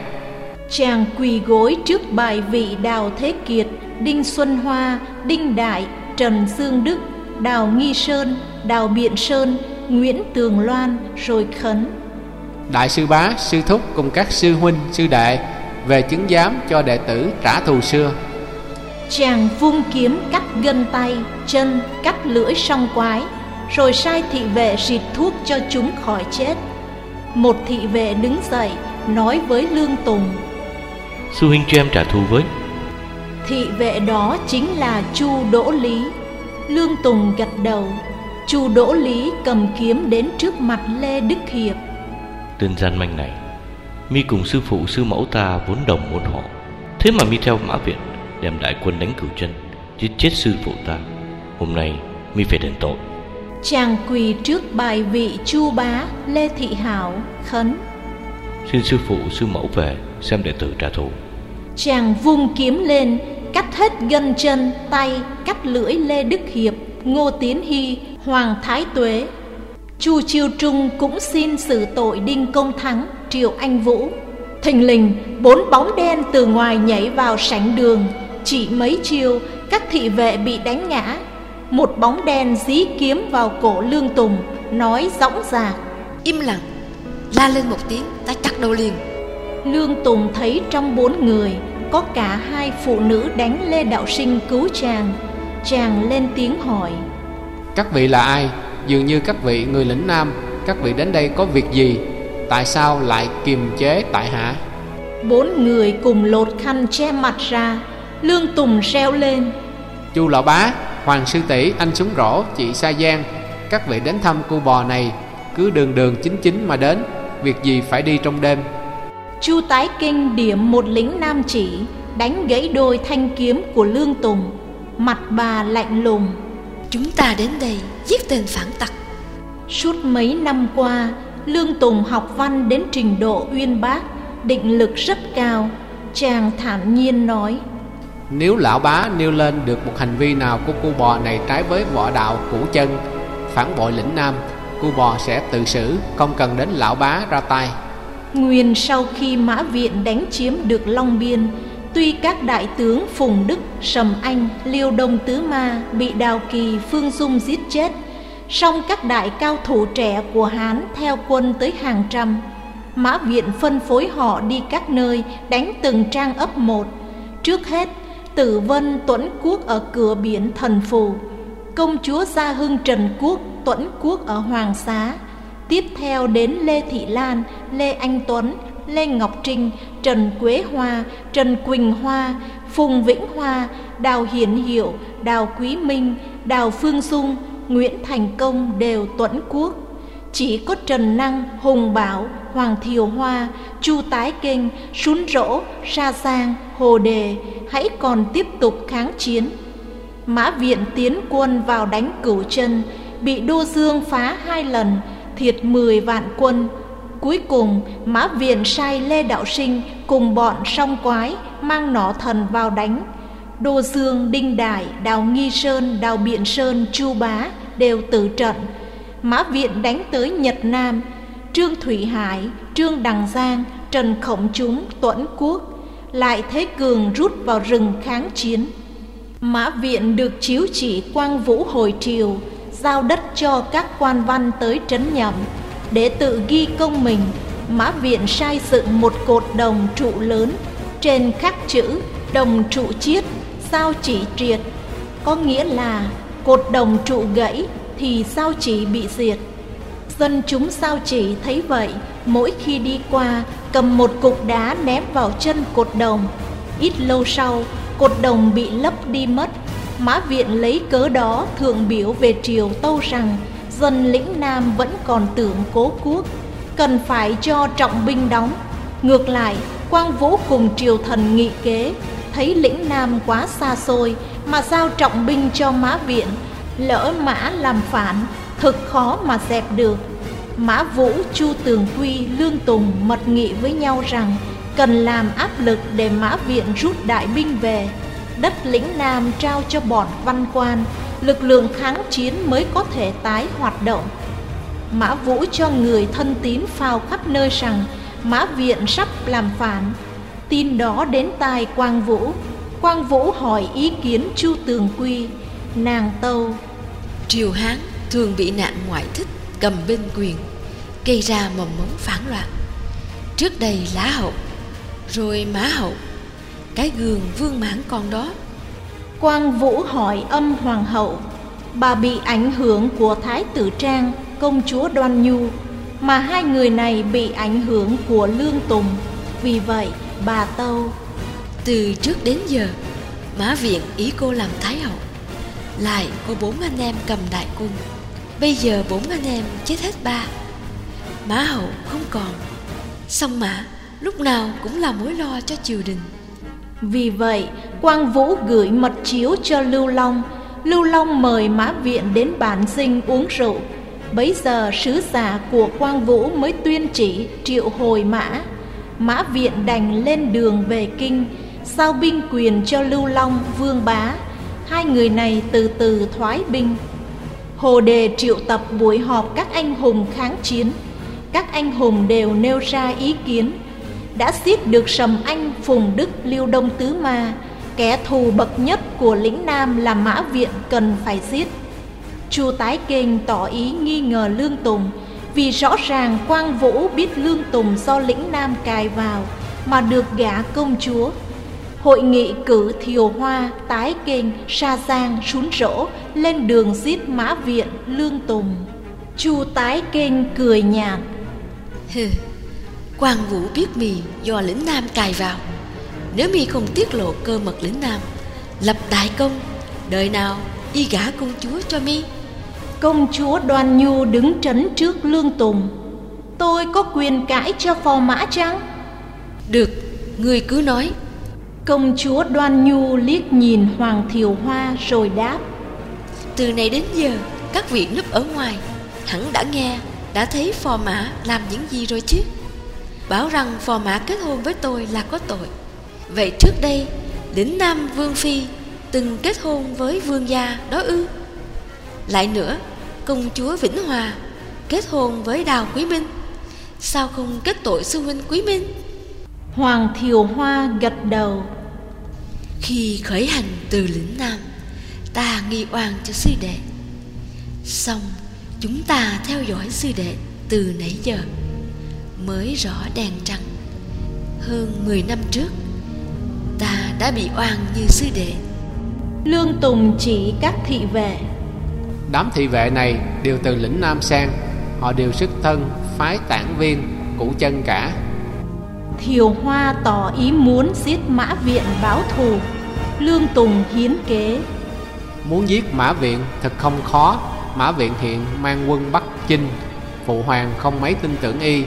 Chàng quỳ gối trước bài vị Đào Thế Kiệt, Đinh Xuân Hoa, Đinh Đại, Trần Dương Đức, Đào Nghi Sơn, Đào Biện Sơn, Nguyễn Tường Loan rồi khấn. Đại sư bá, sư thúc cùng các sư huynh, sư đệ về chứng giám cho đệ tử trả thù xưa. Chàng vung kiếm cắt gân tay, chân, cắt lưỡi song quái, rồi sai thị vệ xịt thuốc cho chúng khỏi chết. Một thị vệ đứng dậy nói với Lương Tùng. Sư huynh cho em trả thù với. Thị vệ đó chính là Chu Đỗ Lý. Lương Tùng gật đầu. Chu Đỗ Lý cầm kiếm đến trước mặt Lê Đức Hiệp Tên gian manh này. Mi cùng sư phụ sư mẫu ta vốn đồng một họ. Thế mà Mi theo mã viện Đem đại quân đánh cửu chân Giết chết sư phụ ta. Hôm nay Mi phải đền tội. Chàng quỳ trước bài vị Chu Bá Lê Thị Hảo khấn. Xin sư phụ sư mẫu về Xem đệ tử trả thù. Chàng vung kiếm lên Cắt hết gân chân, tay Cắt lưỡi Lê Đức Hiệp Ngô Tiến Hy, Hoàng Thái Tuế Chu Chiêu Trung cũng xin xử tội Đinh Công Thắng, Triệu Anh Vũ. Thình lình, bốn bóng đen từ ngoài nhảy vào sảnh đường. Chỉ mấy chiêu, các thị vệ bị đánh ngã. Một bóng đen dí kiếm vào cổ Lương Tùng Nói dõng dạc Im lặng La lên một tiếng ta chặt đầu liền. Lương Tùng thấy trong bốn người Có cả hai phụ nữ đánh Lê Đạo Sinh cứu chàng. Chàng lên tiếng hỏi. Các vị là ai? Dường như các vị người lĩnh nam Các vị đến đây có việc gì? Tại sao lại kiềm chế tại hạ? Bốn người cùng lột khăn che mặt ra Lương Tùng reo lên. Chu lão bá, hoàng sư tỷ, anh súng rổ, chị Sa Giang Các vị đến thăm cô bò này. Cứ đường đường chính chính mà đến Việc gì phải đi trong đêm? Chu Tái Kinh điểm một lính nam chỉ Đánh gãy đôi thanh kiếm của Lương Tùng. Mặt bà lạnh lùng Chúng ta đến đây giết tên phản tặc. Suốt mấy năm qua Lương Tùng học văn đến trình độ uyên bác Định lực rất cao Chàng thản nhiên nói. Nếu lão bá nêu lên được một hành vi nào của cô bò này trái với võ đạo củ chân Phản bội lĩnh nam Cô bò sẽ tự xử Không cần đến lão bá ra tay. Nguyên sau khi Mã Viện đánh chiếm được Long Biên Tuy các đại tướng Phùng Đức, Sầm Anh, Liêu Đông Tứ Ma bị Đào Kỳ, Phương Dung giết chết song các đại cao thủ trẻ của Hán theo quân tới hàng trăm. Mã Viện phân phối họ đi các nơi đánh từng trang ấp một. Trước hết, Tử Vân tuấn Quốc ở cửa biển Thần Phù Công chúa Gia Hưng Trần Quốc, tuấn Quốc ở Hoàng Xá. Tiếp theo đến Lê Thị Lan, Lê Anh Tuấn, Lê Ngọc Trinh, Trần Quế Hoa, Trần Quỳnh Hoa, Phùng Vĩnh Hoa, Đào Hiển Hiệu, Đào Quý Minh, Đào Phương Dung, Nguyễn Thành Công đều tuẫn quốc. Chỉ có Trần Năng, Hùng Bảo, Hoàng Thiều Hoa, Chu Tái Kinh, Sún Rỗ, Sa Giang, Hồ Đề hãy còn tiếp tục kháng chiến. Mã Viện tiến quân vào đánh cửu chân, bị Đô Dương phá hai lần, thiệt mười vạn quân. Cuối cùng, Mã Viện sai Lê Đạo Sinh cùng bọn song quái mang nỏ thần vào đánh. Đô Dương, Đinh Đại, Đào Nghi Sơn, Đào Biện Sơn, Chu Bá đều tử trận. Mã Viện đánh tới Nhật Nam, Trương Thủy Hải, Trương Đằng Giang, Trần Khổng Chúng, tuấn Quốc, lại Thế Cường rút vào rừng kháng chiến. Mã Viện được chiếu chỉ quang vũ hồi triều, giao đất cho các quan văn tới trấn nhậm. Để tự ghi công mình, Mã Viện sai dựng một cột đồng trụ lớn, trên khắc chữ đồng trụ chiết, sao chỉ triệt, có nghĩa là cột đồng trụ gãy thì sao chỉ bị diệt. Dân chúng sao chỉ thấy vậy, mỗi khi đi qua cầm một cục đá ném vào chân cột đồng. Ít lâu sau, cột đồng bị lấp đi mất. Mã Viện lấy cớ đó thượng biểu về triều tâu rằng dân lĩnh Nam vẫn còn tưởng cố quốc, cần phải cho trọng binh đóng. Ngược lại, Quang Vũ cùng triều thần nghị kế, thấy lĩnh Nam quá xa xôi mà giao trọng binh cho Mã Viện, lỡ Mã làm phản, thực khó mà dẹp được. Mã Vũ, Chu Tường Quy, Lương Tùng mật nghị với nhau rằng cần làm áp lực để Mã Viện rút đại binh về. đất lĩnh Nam trao cho bọn văn quan, lực lượng kháng chiến mới có thể tái hoạt động. Mã Vũ cho người thân tín phao khắp nơi rằng Mã Viện sắp làm phản. Tin đó đến tai Quang Vũ. Quang Vũ hỏi ý kiến Chu Tường Quy, nàng Tâu. Triều Hán thường bị nạn ngoại thích cầm binh quyền, gây ra mầm mống phản loạn. Trước đây Lá Hậu, rồi Mã Hậu, cái gương vương mãn con đó. Quang Vũ hỏi âm hoàng hậu, bà bị ảnh hưởng của Thái tử Trang, công chúa Đoan Nhu, mà hai người này bị ảnh hưởng của Lương Tùng. Vì vậy, bà Tâu Từ trước đến giờ, Mã Viện ý cô làm Thái Hậu, lại có bốn anh em cầm đại cung. Bây giờ bốn anh em chết hết ba, Mã Hậu không còn, song Mã lúc nào cũng là mối lo cho triều đình. Vì vậy, Quang Vũ gửi mật chiếu cho Lưu Long. Lưu Long mời Mã Viện đến bản dinh uống rượu. Bấy giờ sứ giả của Quang Vũ mới tuyên chỉ triệu hồi Mã. Mã Viện đành lên đường về kinh, giao binh quyền cho Lưu Long, Vương Bá. Hai người này từ từ thoái binh. Hồ Đề triệu tập buổi họp các anh hùng kháng chiến. Các anh hùng đều nêu ra ý kiến đã giết được Sầm Anh, Phùng Đức, Liêu Đông Tứ Ma, kẻ thù bậc nhất của lĩnh Nam là Mã Viện cần phải giết. Chu Tái Kênh tỏ ý nghi ngờ Lương Tùng, vì rõ ràng Quang Vũ biết Lương Tùng do lĩnh Nam cài vào mà được gả công chúa. Hội nghị cử Thiều Hoa, Tái Kênh, Sa Giang, Sún Rỗ lên đường giết Mã Viện, Lương Tùng. Chu Tái Kênh cười nhạt. Quang Vũ biết mì do lĩnh Nam cài vào. Nếu mì không tiết lộ cơ mật lĩnh Nam Lập đại công Đời nào y gả công chúa cho mi Công chúa Đoan Nhu đứng trấn trước Lương Tùng. Tôi có quyền cãi cho phò mã chăng? Được, người cứ nói. Công chúa Đoan Nhu liếc nhìn Hoàng Thiều Hoa rồi đáp. Từ nay đến giờ Các vị núp ở ngoài Hẳn đã nghe Đã thấy phò mã làm những gì rồi chứ Bảo rằng phò mã kết hôn với tôi là có tội. Vậy trước đây Lĩnh Nam Vương Phi Từng kết hôn với vương gia đó ư? Lại nữa Công chúa Vĩnh Hòa Kết hôn với Đào Quý Minh Sao không kết tội sư huynh Quý Minh? Hoàng Thiều Hoa gật đầu. Khi khởi hành từ lĩnh Nam Ta nghi oan cho sư đệ. Xong chúng ta theo dõi sư đệ từ nãy giờ mới rõ đèn trắng. Hơn 10 năm trước Ta đã bị oan như sư đệ. Lương Tùng chỉ các thị vệ. Đám thị vệ này đều từ lĩnh Nam sang Họ đều sức thân phái tản viên cũ chân cả. Thiều Hoa tỏ ý muốn giết Mã Viện báo thù. Lương Tùng hiến kế. Muốn giết Mã Viện thật không khó. Mã Viện hiện mang quân Bắc Chinh. Phụ hoàng không mấy tin tưởng y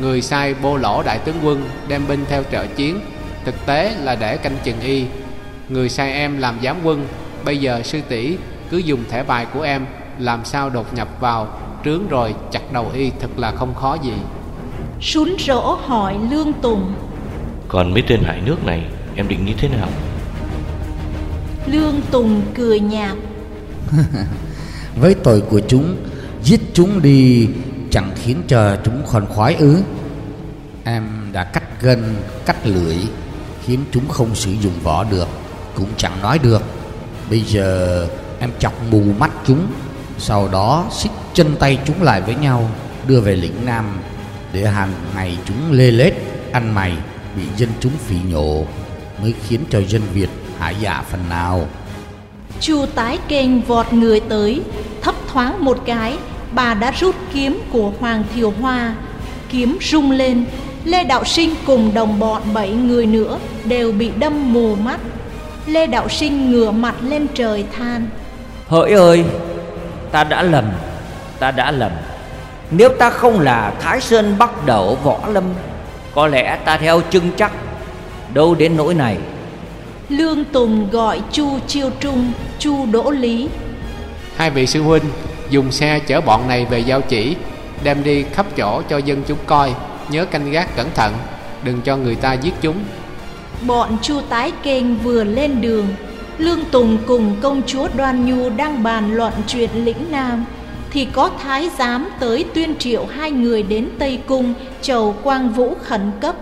Người sai bô lỗ đại tướng quân đem binh theo trợ chiến. Thực tế là để canh chừng y. Người sai em làm giám quân. Bây giờ sư tỷ cứ dùng thẻ bài của em Làm sao đột nhập vào. Trướng rồi chặt đầu y thật là không khó gì. Sún rỗ hỏi Lương Tùng. Còn mấy tên hại nước này Em định như thế nào? Lương Tùng cười nhạt. [laughs] Với tội của chúng Giết chúng đi chẳng khiến cho chúng khoan khoái ư? Em đã cắt gân, cắt lưỡi Khiến chúng không sử dụng võ được Cũng chẳng nói được. Bây giờ em chọc mù mắt chúng Sau đó xích chân tay chúng lại với nhau Đưa về lĩnh Nam Để hàng ngày chúng lê lết Ăn mày Bị dân chúng phỉ nhổ Mới khiến cho dân Việt hạ dạ phần nào. Chu tái kênh vọt người tới Thấp thoáng một cái Bà đã rút kiếm của Hoàng Thiều Hoa. Kiếm rung lên Lê Đạo Sinh cùng đồng bọn bảy người nữa Đều bị đâm mù mắt. Lê Đạo Sinh ngửa mặt lên trời than Hỡi ơi Ta đã lầm Ta đã lầm. Nếu ta không là Thái Sơn Bắc Đẩu Võ Lâm Có lẽ ta theo chân chắc Đâu đến nỗi này. Lương Tùng gọi Chu Chiêu Trung Chu Đỗ Lý. Hai vị sư huynh dùng xe chở bọn này về giao chỉ, đem đi khắp chỗ cho dân chúng coi, nhớ canh gác cẩn thận, đừng cho người ta giết chúng. Bọn Chu Tái Kênh vừa lên đường, Lương Tùng cùng công chúa Đoan Nhu đang bàn luận chuyện lĩnh Nam, Thì có thái giám tới tuyên triệu hai người đến Tây Cung Chầu Quang Vũ khẩn cấp.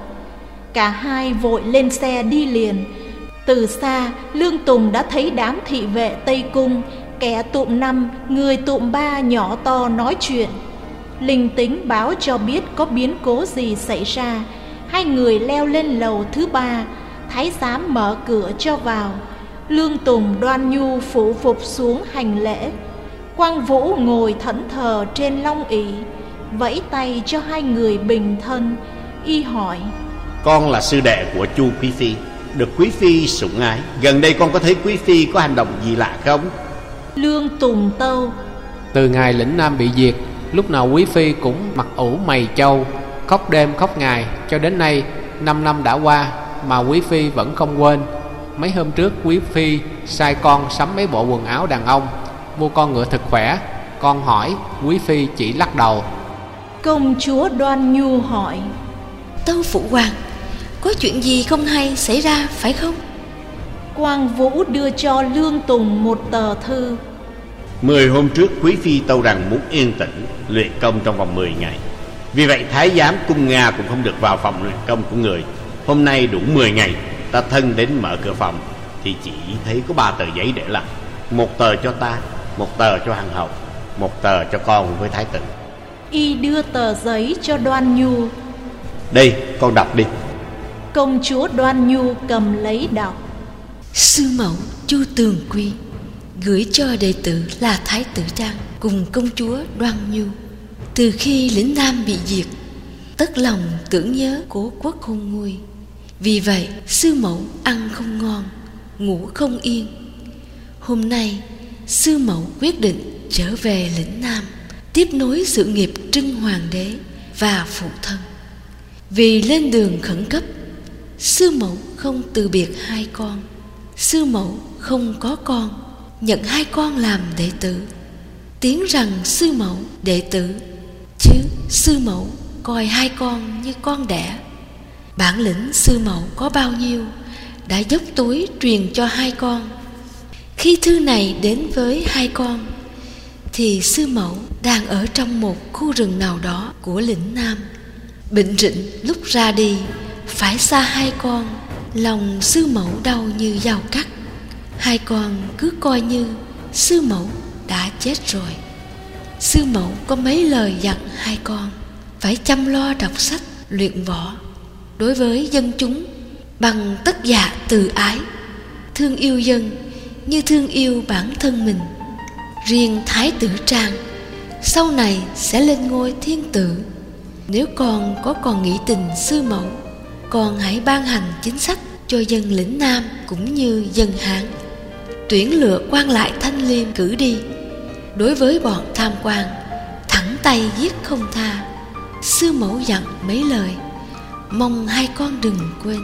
Cả hai vội lên xe đi liền. Từ xa, Lương Tùng đã thấy đám thị vệ Tây Cung Kẻ tụm năm, người tụm ba nhỏ to nói chuyện. Linh tính báo cho biết có biến cố gì xảy ra. Hai người leo lên lầu thứ ba Thái giám mở cửa cho vào. Lương Tùng đoan nhu phụ phục xuống hành lễ. Quang Vũ ngồi thẫn thờ trên long ỷ Vẫy tay cho hai người bình thân Y hỏi Con là sư đệ của Chu Quý Phi Được Quý Phi sủng ái. Gần đây con có thấy Quý Phi có hành động gì lạ không? Lương Tùng Tâu. Từ ngày lĩnh Nam bị diệt Lúc nào Quý Phi cũng mặc ủ mày châu Khóc đêm khóc ngày Cho đến nay 5 năm đã qua Mà Quý Phi vẫn không quên. Mấy hôm trước Quý Phi sai con sắm mấy bộ quần áo đàn ông Mua con ngựa thật khỏe Con hỏi Quý Phi chỉ lắc đầu. Công chúa Đoan Nhu hỏi Tâu Phụ Hoàng Có chuyện gì không hay xảy ra phải không Quang Vũ đưa cho Lương Tùng một tờ thư. Mười hôm trước Quý Phi tâu rằng muốn yên tĩnh Luyện công trong vòng 10 ngày. Vì vậy Thái giám cung Nga cũng không được vào phòng luyện công của người. Hôm nay đủ 10 ngày Ta thân đến mở cửa phòng Thì chỉ thấy có ba tờ giấy để làm Một tờ cho ta Một tờ cho hàng hậu Một tờ cho con với thái tử. Y đưa tờ giấy cho Đoan Nhu. Đây con đọc đi. Công chúa Đoan Nhu cầm lấy đọc Sư mẫu Chu Tường Quy Gửi cho đệ tử là Thái tử Trang Cùng công chúa Đoan Nhu. Từ khi lĩnh Nam bị diệt, Tất lòng tưởng nhớ cố quốc hôn nguôi. Vì vậy, sư mẫu ăn không ngon, Ngủ không yên. Hôm nay, sư mẫu quyết định trở về lĩnh Nam, Tiếp nối sự nghiệp trưng hoàng đế và phụ thân. Vì lên đường khẩn cấp, Sư mẫu không từ biệt hai con. Sư mẫu không có con, Nhận hai con làm đệ tử. Tiếng rằng sư mẫu, đệ tử. Chứ sư mẫu coi hai con như con đẻ. Bản lĩnh sư mẫu có bao nhiêu, Đã dốc túi truyền cho hai con. Khi thư này đến với hai con, Thì sư mẫu đang ở trong một khu rừng nào đó của lĩnh Nam. Bệnh rịnh lúc ra đi, Phải xa hai con. Lòng sư mẫu đau như dao cắt. Hai con cứ coi như sư mẫu đã chết rồi. Sư mẫu có mấy lời dặn hai con Phải chăm lo đọc sách, luyện võ Đối với dân chúng Bằng tất dạ từ ái. Thương yêu dân như thương yêu bản thân mình. Riêng Thái tử Trang Sau này sẽ lên ngôi thiên tử. Nếu con có còn nghĩ tình sư mẫu con hãy ban hành chính sách cho dân lĩnh Nam cũng như dân Hán. Tuyển lựa quan lại thanh liêm cử đi. Đối với bọn tham quan thẳng tay giết không tha. Sư mẫu dặn mấy lời mong hai con đừng quên.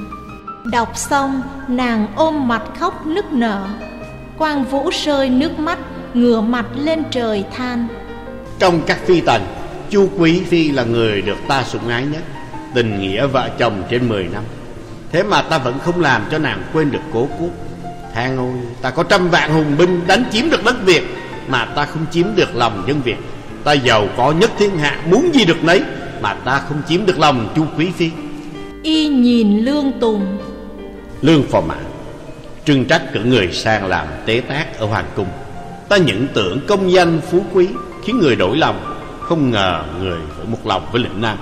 Đọc xong nàng ôm mặt khóc nức nở. Quang Vũ rơi nước mắt Ngửa mặt lên trời than. Trong các phi tần Chu Quý Phi là người được ta sủng ái nhất Tình nghĩa vợ chồng trên 10 năm. Thế mà ta vẫn không làm cho nàng quên được cố quốc. Thang ôi Ta có trăm vạn hùng binh đánh chiếm được đất Việt Mà ta không chiếm được lòng dân Việt. Ta giàu có nhất thiên hạ Muốn gì được nấy Mà ta không chiếm được lòng Chu Quý Phi. Y nhìn Lương Tùng. Lương phò mã Trưng trách cử người sang làm tế tác ở Hoàng Cung. Ta những tưởng công danh phú quý Khiến người đổi lòng Không ngờ người vẫn một lòng với lĩnh Nam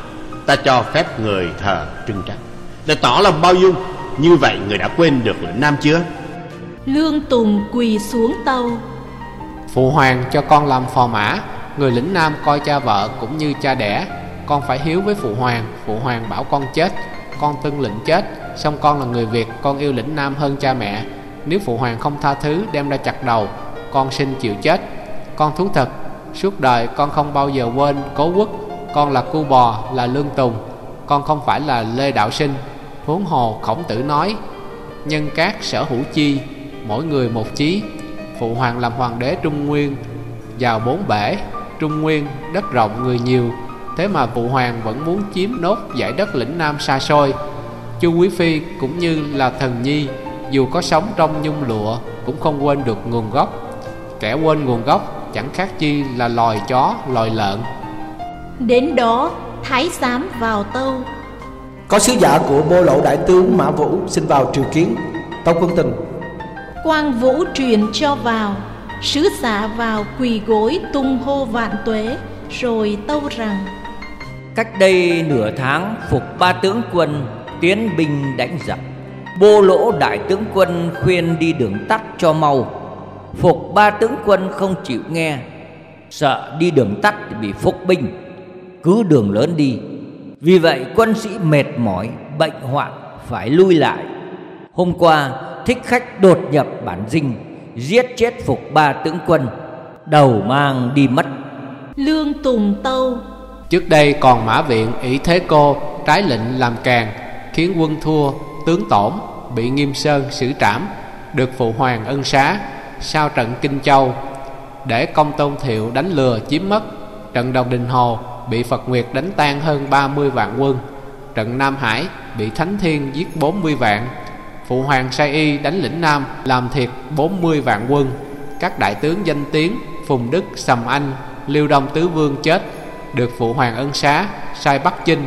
Ta cho phép người thờ trưng trách Để tỏ lòng bao dung Như vậy người đã quên được lĩnh Nam chưa? Lương Tùng quỳ xuống tâu. Phụ hoàng cho con làm phò mã Người lĩnh nam coi cha vợ cũng như cha đẻ. Con phải hiếu với phụ hoàng Phụ hoàng bảo con chết. Con tuân lệnh chết Xong con là người Việt Con yêu lĩnh nam hơn cha mẹ. Nếu phụ hoàng không tha thứ đem ra chặt đầu Con xin chịu chết. Con thú thật Suốt đời con không bao giờ quên cố quốc con là cu bò, là lương tùng. Con không phải là Lê Đạo Sinh. Huống hồ khổng tử nói Nhân các sở hữu chi mỗi người một chí. Phụ hoàng làm hoàng đế trung nguyên vào bốn bể. Trung nguyên đất rộng người nhiều. Thế mà phụ hoàng vẫn muốn chiếm nốt giải đất lĩnh nam xa xôi. Chu quý phi cũng như là thần nhi dù có sống trong nhung lụa cũng không quên được nguồn gốc. Kẻ quên nguồn gốc chẳng khác chi là loài chó loài lợn. Đến đó thái giám vào tâu. Có sứ giả của bô lộ đại tướng Mã Vũ xin vào triều kiến. Tâu quân tình. Quang Vũ truyền cho vào. Sứ giả vào quỳ gối tung hô vạn tuế Rồi tâu rằng Cách đây nửa tháng phục ba tướng quân tiến binh đánh giặc. Bô lỗ đại tướng quân khuyên đi đường tắt cho mau. Phục ba tướng quân không chịu nghe Sợ đi đường tắt thì bị phục binh Cứ đường lớn đi. Vì vậy quân sĩ mệt mỏi Bệnh hoạn phải lui lại. Hôm qua thích khách đột nhập bản dinh Giết chết phục ba tướng quân Đầu mang đi mất. Lương Tùng Tâu. Trước đây còn mã viện ỷ thế cô Trái lệnh làm càng Khiến quân thua tướng tổn Bị nghiêm sơn xử trảm Được phụ hoàng ân xá Sau trận Kinh Châu. Để công tôn thiệu đánh lừa chiếm mất Trận Đồng Đình Hồ Bị Phật Nguyệt đánh tan hơn 30 vạn quân. Trận Nam Hải Bị Thánh Thiên giết 40 vạn. Phụ hoàng sai y đánh lĩnh Nam Làm thiệt 40 vạn quân. Các đại tướng danh tiếng Phùng Đức, Sầm Anh, Liêu Đông Tứ Vương chết. Được phụ hoàng ân xá Sai Bắc Chinh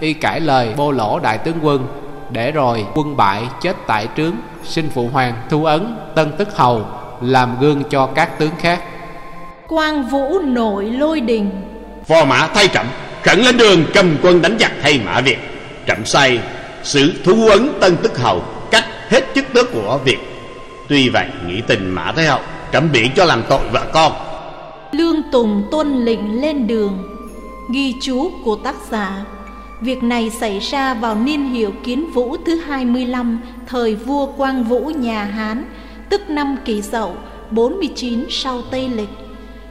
Y cãi lời bô lỗ đại tướng quân. Để rồi quân bại chết tại trướng. Xin phụ hoàng thu ấn Tân Tức Hầu Làm gương cho các tướng khác. Quang Vũ nổi lôi đình phò mã thay trẫm khẩn lên đường cầm quân đánh giặc thay mã việt. Trẫm sai xử thú ấn tân tức hầu cắt hết chức tước của việt. Tuy vậy, nghĩ tình mã thái hậu trẫm biện cho làm tội vợ con. Lương Tùng tuân lệnh lên đường, Ghi chú của tác giả. Việc này xảy ra vào niên hiệu kiến vũ thứ 25 Thời vua Quang Vũ nhà Hán, Tức năm kỷ dậu 49 sau Tây Lịch.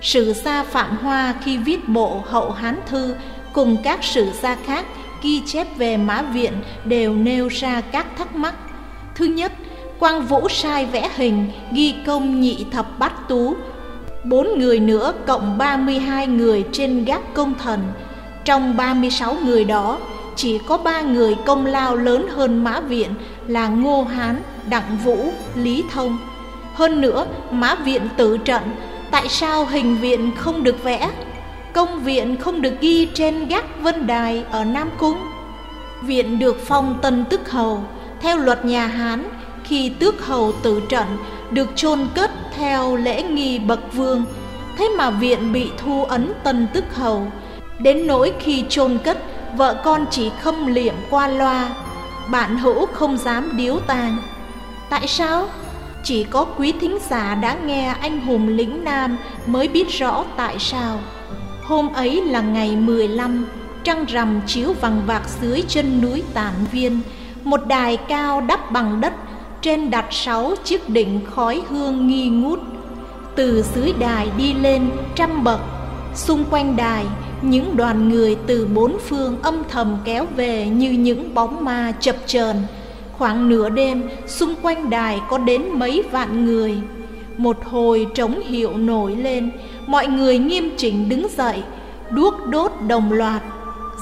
Sử gia Phạm Hoa khi viết bộ Hậu Hán Thư Cùng các sử gia khác ghi chép về Mã Viện Đều nêu ra các thắc mắc. Thứ nhất, Quang Vũ sai vẽ hình ghi công nhị thập bát tú Bốn người nữa cộng 32 người trên gác công thần. Trong 36 người đó Chỉ có ba người công lao lớn hơn Mã Viện Là Ngô Hán, Đặng Vũ, Lý Thông. Hơn nữa Mã Viện tự trận Tại sao hình viện không được vẽ? Công viện không được ghi trên gác vân đài ở Nam Cung. Viện được phong tân tức hầu, Theo luật nhà Hán, Khi tước hầu tử trận, Được chôn cất theo lễ nghi bậc vương. Thế mà viện bị thu ấn tân tức hầu. Đến nỗi khi chôn cất, Vợ con chỉ khâm liệm qua loa, Bạn hữu không dám điếu tang Tại sao? Chỉ có quý thính giả đã nghe anh hùng lĩnh Nam Mới biết rõ tại sao. Hôm ấy là ngày 15 Trăng rằm chiếu vằng vạc dưới chân núi Tản Viên. Một đài cao đắp bằng đất, Trên đặt sáu chiếc đỉnh khói hương nghi ngút. Từ dưới đài đi lên trăm bậc, Xung quanh đài, Những đoàn người từ bốn phương âm thầm kéo về Như những bóng ma chập chờn. Khoảng nửa đêm Xung quanh đài có đến mấy vạn người. Một hồi trống hiệu nổi lên Mọi người nghiêm chỉnh đứng dậy Đuốc đốt đồng loạt.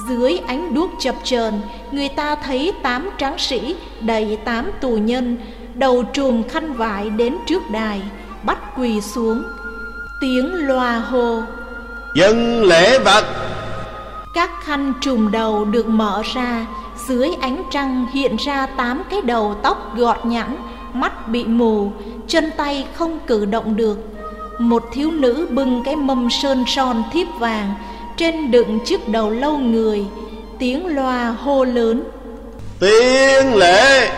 Dưới ánh đuốc chập chờn Người ta thấy tám tráng sĩ Đẩy tám tù nhân Đầu trùm khăn vải đến trước đài Bắt quỳ xuống. Tiếng loa hô dân lễ vật! Các khăn trùm đầu được mở ra Dưới ánh trăng hiện ra tám cái đầu tóc gọt nhẵn Mắt bị mù Chân tay không cử động được. Một thiếu nữ bưng cái mâm sơn son thiếp vàng Trên đựng chiếc đầu lâu người Tiếng loa hô lớn. Tiên lễ.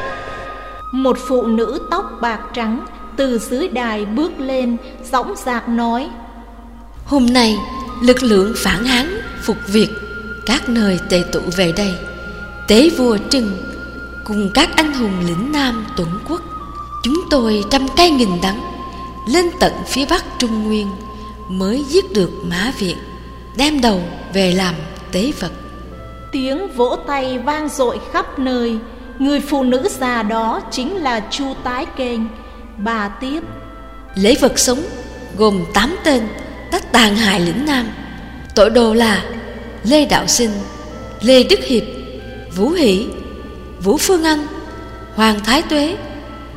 Một phụ nữ tóc bạc trắng Từ dưới đài bước lên Dõng dạc nói Hôm nay lực lượng phản hán phục Việt Các nơi tề tụ về đây Tế vua Trừng Cùng các anh hùng lĩnh Nam tuấn quốc Chúng tôi trăm cây nghìn đắng Lên tận phía bắc Trung Nguyên Mới giết được Mã Việt Đem đầu về làm tế vật. Tiếng vỗ tay vang dội khắp nơi. Người phụ nữ già đó chính là Chu Tái Kênh. Bà tiếp Lễ vật sống gồm 8 tên Tất tàn hại lĩnh Nam Tội đồ là Lê Đạo Sinh Lê Đức Hiệp Vũ Hỷ, Vũ Phương Anh, Hoàng Thái Tuế,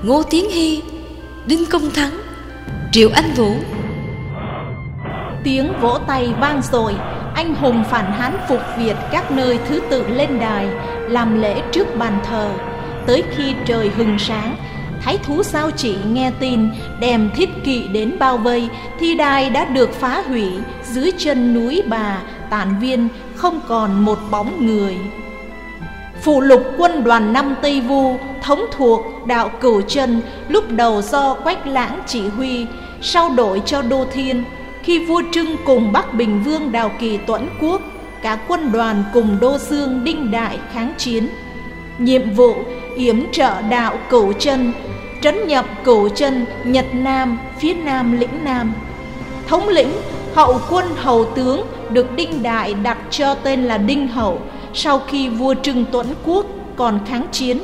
Ngô Tiến Hy, Đinh Công Thắng, Triệu Anh Vũ. Tiếng vỗ tay vang rồi Anh hùng phản hán phục Việt các nơi thứ tự lên đài, Làm lễ trước bàn thờ. Tới khi trời hừng sáng, Thái thú sao chỉ nghe tin, Đem thiết kỵ đến bao vây, Thì đài đã được phá hủy, Dưới chân núi bà, Tản viên không còn một bóng người. Phụ lục quân đoàn năm Tây Vu thống thuộc đạo Cửu Chân lúc đầu do Quách Lãng chỉ huy, sau đổi cho Đô Thiên. Khi vua Trưng cùng Bắc Bình Vương Đào Kỳ Tuẫn Quốc, cả quân đoàn cùng Đô Dương Đinh Đại kháng chiến. Nhiệm vụ yểm trợ đạo Cửu Chân, trấn nhập Cửu Chân Nhật Nam, phía Nam lĩnh Nam. Thống lĩnh hậu quân hầu tướng được Đinh Đại đặt cho tên là Đinh Hậu sau khi vua Trưng Tuấn Quốc còn kháng chiến,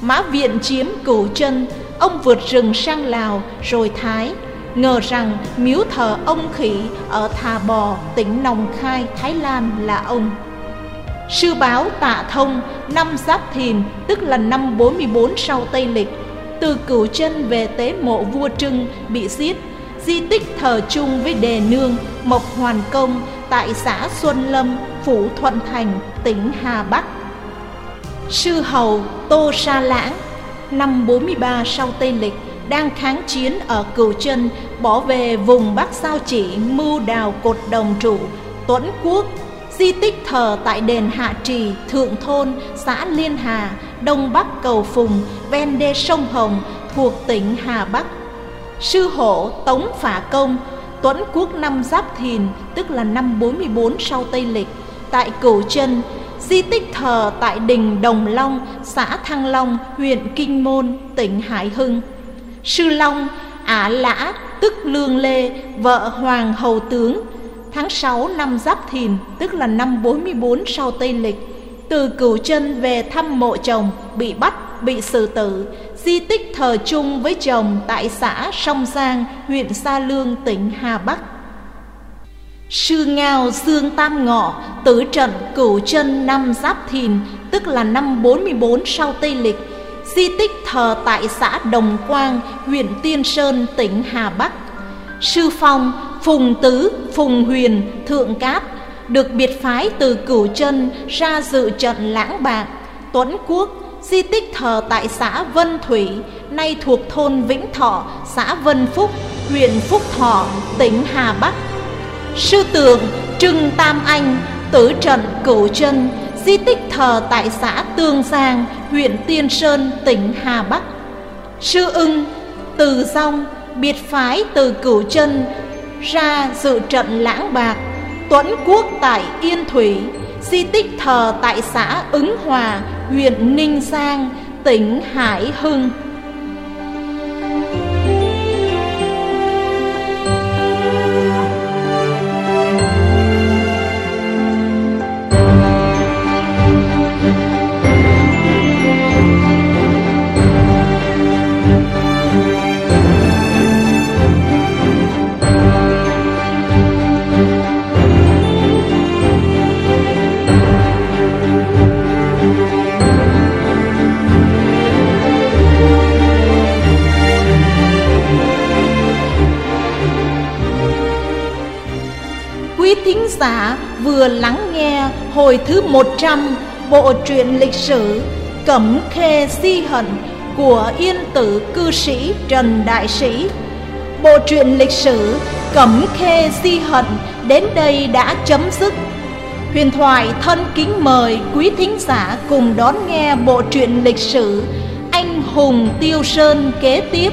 Mã Viện chiếm cửu chân, ông vượt rừng sang Lào rồi Thái, ngờ rằng miếu thờ ông khỉ ở Thà Bò, tỉnh Nong Khai, Thái Lan là ông. Sư báo tạ thông năm Giáp Thìn, tức là năm 44 sau Tây Lịch, từ cửu chân về tế mộ vua Trưng bị giết, di tích thờ chung với đề nương Mộc Hoàn Công tại xã Xuân Lâm, Phủ Thuận Thành, tỉnh Hà Bắc. Sư hầu Tô Sa Lãng, năm 43 sau Tây Lịch, đang kháng chiến ở Cửu Chân, bỏ về vùng Bắc Sao Chỉ mưu đào cột đồng trụ, Tuấn Quốc, di tích thờ tại đền Hạ Trì, Thượng Thôn, xã Liên Hà, Đông Bắc Cầu Phùng, ven đê sông Hồng, thuộc tỉnh Hà Bắc. Sư hộ Tống Phả Công, Tuấn Quốc năm Giáp Thìn, tức là năm 44 sau Tây Lịch, tại Cửu Chân, di tích thờ tại đình Đồng Long, xã Thăng Long, huyện Kinh Môn, tỉnh Hải Hưng. Sư Long, Ả Lã, tức Lương Lê, vợ Hoàng Hầu Tướng, tháng 6 năm Giáp Thìn, tức là năm 44 sau Tây Lịch, từ Cửu Chân về thăm mộ chồng, bị bắt, bị xử tử, di tích thờ chung với chồng tại xã Sông Giang, huyện Sa Lương, tỉnh Hà Bắc. Sư Ngao Dương Tam Ngọ tử trận cửu chân năm Giáp Thìn, tức là năm 44 sau Tây Lịch, di tích thờ tại xã Đồng Quang, huyện Tiên Sơn, tỉnh Hà Bắc. Sư Phong, Phùng Tứ, Phùng Huyền, Thượng Cát được biệt phái từ cửu chân ra dự trận lãng bạc, Tuấn Quốc, di tích thờ tại xã Vân Thủy, nay thuộc thôn Vĩnh Thọ, xã Vân Phúc, huyện Phúc Thọ, tỉnh Hà Bắc. Sư tượng Trưng Tam Anh, tử trận Cửu Chân, di tích thờ tại xã Tương Giang, huyện Tiên Sơn, tỉnh Hà Bắc. Sư ưng Từ Dông, biệt phái từ Cửu Chân ra dự trận lãng bạc, Tuấn Quốc tại Yên Thủy, di tích thờ tại xã Ứng Hòa, huyện Ninh Giang, tỉnh Hải Hưng. Giả vừa lắng nghe hồi thứ 100 bộ truyện lịch sử Cẩm Khê Si Hận của yên tử cư sĩ Trần Đại Sĩ. Bộ truyện lịch sử Cẩm Khê Si Hận đến đây đã chấm dứt. Huyền thoại thân kính mời quý thính giả cùng đón nghe bộ truyện lịch sử Anh hùng Tiêu Sơn kế tiếp.